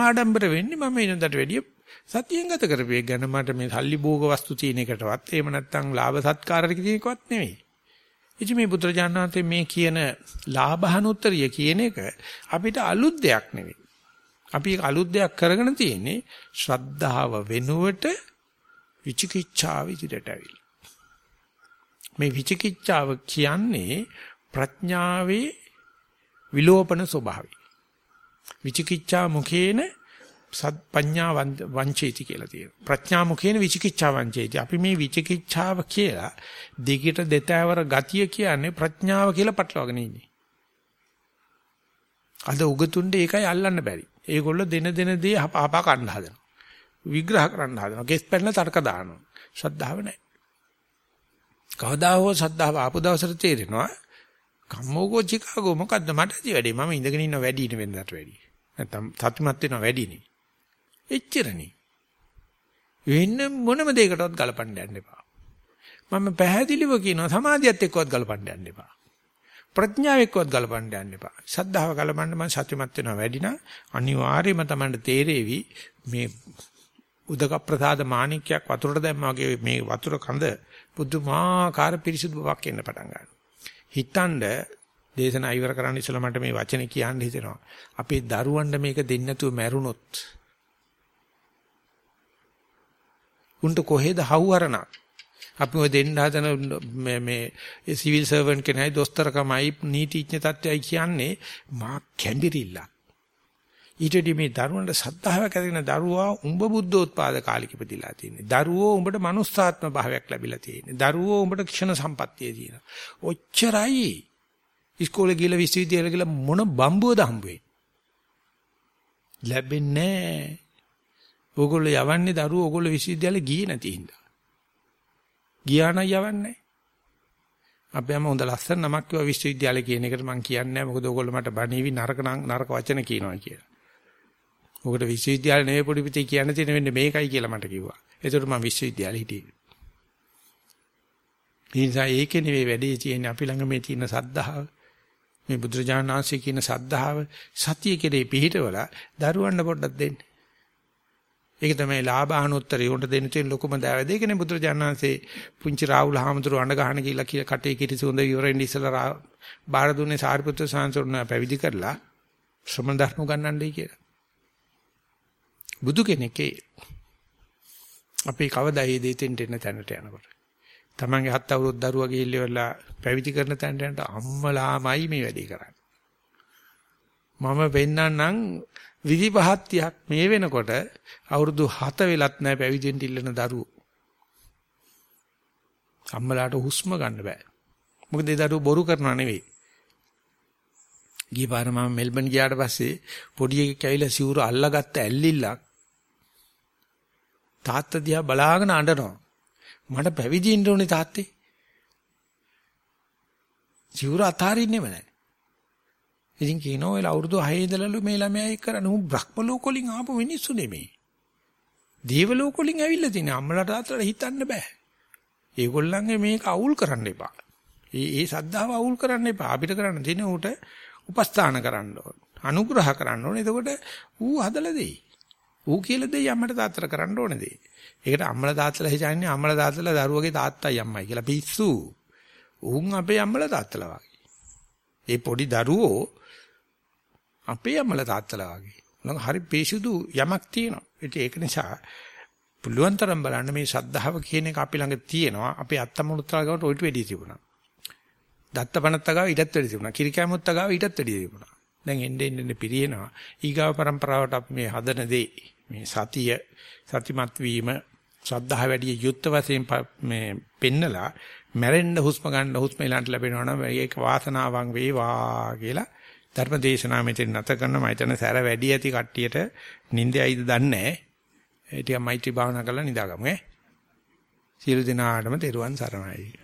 ආඩම්බර වෙන්නේ මම ඉනදට වැඩිය සතියෙන් ගත කරපේක ගැන මට මේ සල්ලි භෝග වස්තු තියෙන එකටවත් එහෙම නැත්නම් ලාභ සත්කාර තියෙනකවත් නෙවෙයි. ඉතින් මේ පුත්‍රජානනාතේ මේ කියන ලාභහනුත්තරිය කියන එක අපිට අලුත් දෙයක් නෙවෙයි. අපි අලුත් දෙයක් කරගෙන තියෙන්නේ ශ්‍රද්ධාව වෙනුවට විචිකිච්ඡාව ඉදිරියට ඇවිල්ලා. මේ විචිකිච්ඡාව කියන්නේ ප්‍රඥාවේ විලෝපන ස්වභාවය. විචිකිච්ඡා මුඛේන සත්පඤ්ඤා වංචේති කියලා තියෙනවා. ප්‍රඥා මුඛේන විචිකිච්ඡා වංචේති. අපි මේ විචිකිච්ඡාව කියලා දෙකට දෙතෑවර ගතිය කියන්නේ ප්‍රඥාව කියලා පටලවාගෙන ඉන්නේ. අද උගතුන්ට ඒකයි අල්ලන්න බැරි. ඒගොල්ලෝ දෙන දෙන දේ අපා කන්න හදනවා. විග්‍රහ කරන්න හදනවා. ගෙස් පැන්න තර්ක දානවා. ශ්‍රද්ධාව නැහැ. කවදා හෝ ශ්‍රද්ධාව ආපු දවසට තේරෙනවා කම්මෝගෝ චිකාගෝ මොකද්ද මට ඇති වැඩේ මම ඉඳගෙන ඉන්න වැඩි නේ වෙනදාට වැඩි නැත්තම් සතුටුමත් වෙනවා වැඩි නේ එච්චරනේ. වෙන මොනම දෙයකටවත් ගලපන්න යන්න එපා. මම පැහැදිලිව කියනවා සමාධියත් එක්කවත් ගලපන්න යන්න එපා. ප්‍රඥාව එක්කවත් ගලපන්න යන්න එපා. සද්ධාව ගලපන්න මම සතුටුමත් වෙනවා වැඩි නම් අනිවාර්යයෙන්ම Tamanට තේරෙවි මේ උදක ප්‍රසාද මාණික්යක් වතුරට දැම්මා වගේ මේ වතුර කඳ පුදුමාකාර පිරිසිදු බවක් එන්න පටන් ගන්නවා. හිතනද දේශනා ඉවර කරන්න ඉස්සෙල්ලා මට මේ වචනේ කියන්න හිතෙනවා. අපේ දරුවන්ට මේක දෙන්න නැතුව මැරුණොත් උන්ට කොහෙද හවුහරණ? අපි ඔය දෙන්න හදන මේ මේ සිවිල් සර්වන්ට් කෙනයි දොස්තරකමයි නීතිඥ තත්ත්වයයි කියන්නේ මා කැඹිරිල්ලක්. ඊටදී මේ දරුවන්ට සද්ධාවක් ඇතිවෙන දරුවා උඹ බුද්ධෝත්පාද කාලික ඉපදිලා තියෙන්නේ. දරුවෝ උඹට මනුස්සාත්ම භාවයක් ලැබිලා තියෙන්නේ. දරුවෝ උඹට ක්ෂණ සම්පත්තිය තියෙනවා. ඔච්චරයි. ඉස්කෝලේ ගිහලා විශ්වවිද්‍යාලේ ගිහලා මොන බම්බුවද හම්බුවේ? ලැබෙන්නේ නැහැ. ඕගොල්ලෝ යවන්නේ දරුවෝ ඕගොල්ලෝ විශ්වවිද්‍යාලේ ගියේ නැති හින්දා. ගියා නම් යවන්නේ අපි හැම හොඳ ලස්සන නමක් කිව්වා විශ්වවිද්‍යාලය කියන එකට මම කියන්නේ නැහැ මොකද ඕගොල්ලෝ මට බණීවි නරක නරක වචන කියනවා කියලා. ඔකට විශ්වවිද්‍යාලේ නෙවෙයි පොඩි පිටේ කියන්න තියෙන වෙන්නේ මේකයි කියලා මට කිව්වා. ඒකට මම විශ්වවිද්‍යාලේ හිටියේ. ඒ නිසා ඒකේ නෙවෙයි වැඩේ තියෙන්නේ අපි ළඟ මේ තියෙන සද්ධාව. මේ බුදුරජාණන් වහන්සේ කියන සද්ධාව සතිය කෙරේ පිහිටවලා දරුවන්න පොඩ්ඩක් දෙන්න. ඒක තමයි ලාභානුත්තරේ උන්ට දෙන්න තියෙන ලොකුම දෑවැද. ඒ කියන්නේ බුදුරජාණන්සේ පුංචි රාහුල හාමුදුරුව අඬ ගහන කියලා කියලා කටේ කිටි සුඳ විවරෙන් ඉස්සලා බාර දුන්නේ සාරිපුත්‍ර සාංශුරුණ පැවිදි කරලා ශ්‍රමණ ධර්ම ගන්නන්නේ කියලා. බුදු කෙනෙක්ේ අපි කවදා මේ දෙතෙන්ට එන තැනට යනකොට තමන්ගේ හත් අවුරුදු දරුවා ගිහිල්ලා පැවිදි කරන තැනට යනට අම්මලාමයි මේ වැඩේ කරන්නේ. මම වෙන්නම් 25ක් මේ වෙනකොට අවුරුදු 7 වෙලත් නැහැ පැවිදෙන්න ඉල්ලන දරුවෝ. අම්මලාට හුස්ම ගන්න බෑ. මොකද ඒ දරුවෝ බොරු කරනවා නෙවෙයි. ගිය පාර මම මෙල්බන් ගියාට පස්සේ පොඩි එකෙක් ඇවිල්ලා සිවුර අල්ලගත්ත ඇල්ලිල්ලක් තාත්තා දිහා බලාගෙන අඬනවා. මට පැවිදි ඉන්න ඕනේ තාත්තේ. සිවුර අතාරින්නෙම නැහැ. ඉතින් කියනවා ඔය අවුරුදු 6 ඉඳලාලු මේ ළමයා එක්ක කරන්නේ උන් බ්‍රහ්ම ලෝක වලින් ආපු මිනිස්සු නෙමෙයි. දේව ලෝක වලින් ඇවිල්ලා තියෙන අම්මලාට තාත්තලාට හිතන්න බෑ. ඒගොල්ලන්ගේ මේක අවුල් කරන්න එපා. ඒ ඒ සද්ධාව අවුල් කරන්න එපා. අපිට කරන්න තියෙන උට උපස්ථාන කරන්න ඕන. අනුග්‍රහ කරන්න ඕන. එතකොට ඌ හදලා දෙයි. ඌ කියලා දෙයි අම්මට තාත්තට කරන්න ඕන දෙයි. ඒකට අම්මලා තාත්තලා හිතන්නේ අම්මලා තාත්තලා දරුවගේ තාත්තයි අම්මයි කියලා පිස්සු. උන් අපේ අම්මලා තාත්තලා වගේ. ඒ පොඩි දරුවෝ අපේ අම්මලා තාත්තලා වගේ. නම් හරි පිසුදු යමක් තියෙනවා. ඒක නිසා පුළුවන් තරම් බලන්න මේ ශද්ධාව කියන එක අපි ළඟ තියෙනවා. අපේ අත්තමුත්තා ගාවට ඔයිට වෙඩි තිබුණා. දත්තපනත්ත ගාව ඊටත් වැඩි තිබුණා. කිරිකෑමුත්ත ගාව ඊටත් වැඩි තිබුණා. දැන් එන්නේ එන්නේ පිරියනවා. ඊගාව પરම්පරාවට අපි මේ හදන දේ මේ සතිය සතිමත් වීම ශ්‍රද්ධාව වැඩි යුත්ත වශයෙන් මේ පෙන්නලා මැරෙන්න හුස්ම ගන්න හුස්ම ඊළඟට ලැබෙනවා නම් ඒක වාසනාවන් වේවා කියලා ධර්ම දේශනා මෙතන නැත කරන මම හිතන සැර වැඩි ඇති කට්ටියට නිින්දයිද දන්නේ නැහැ. ඒ ටික මෛත්‍රී භාවනා කරලා නිදාගමු ඈ. සියලු දිනාටම තෙරුවන් සරණයි.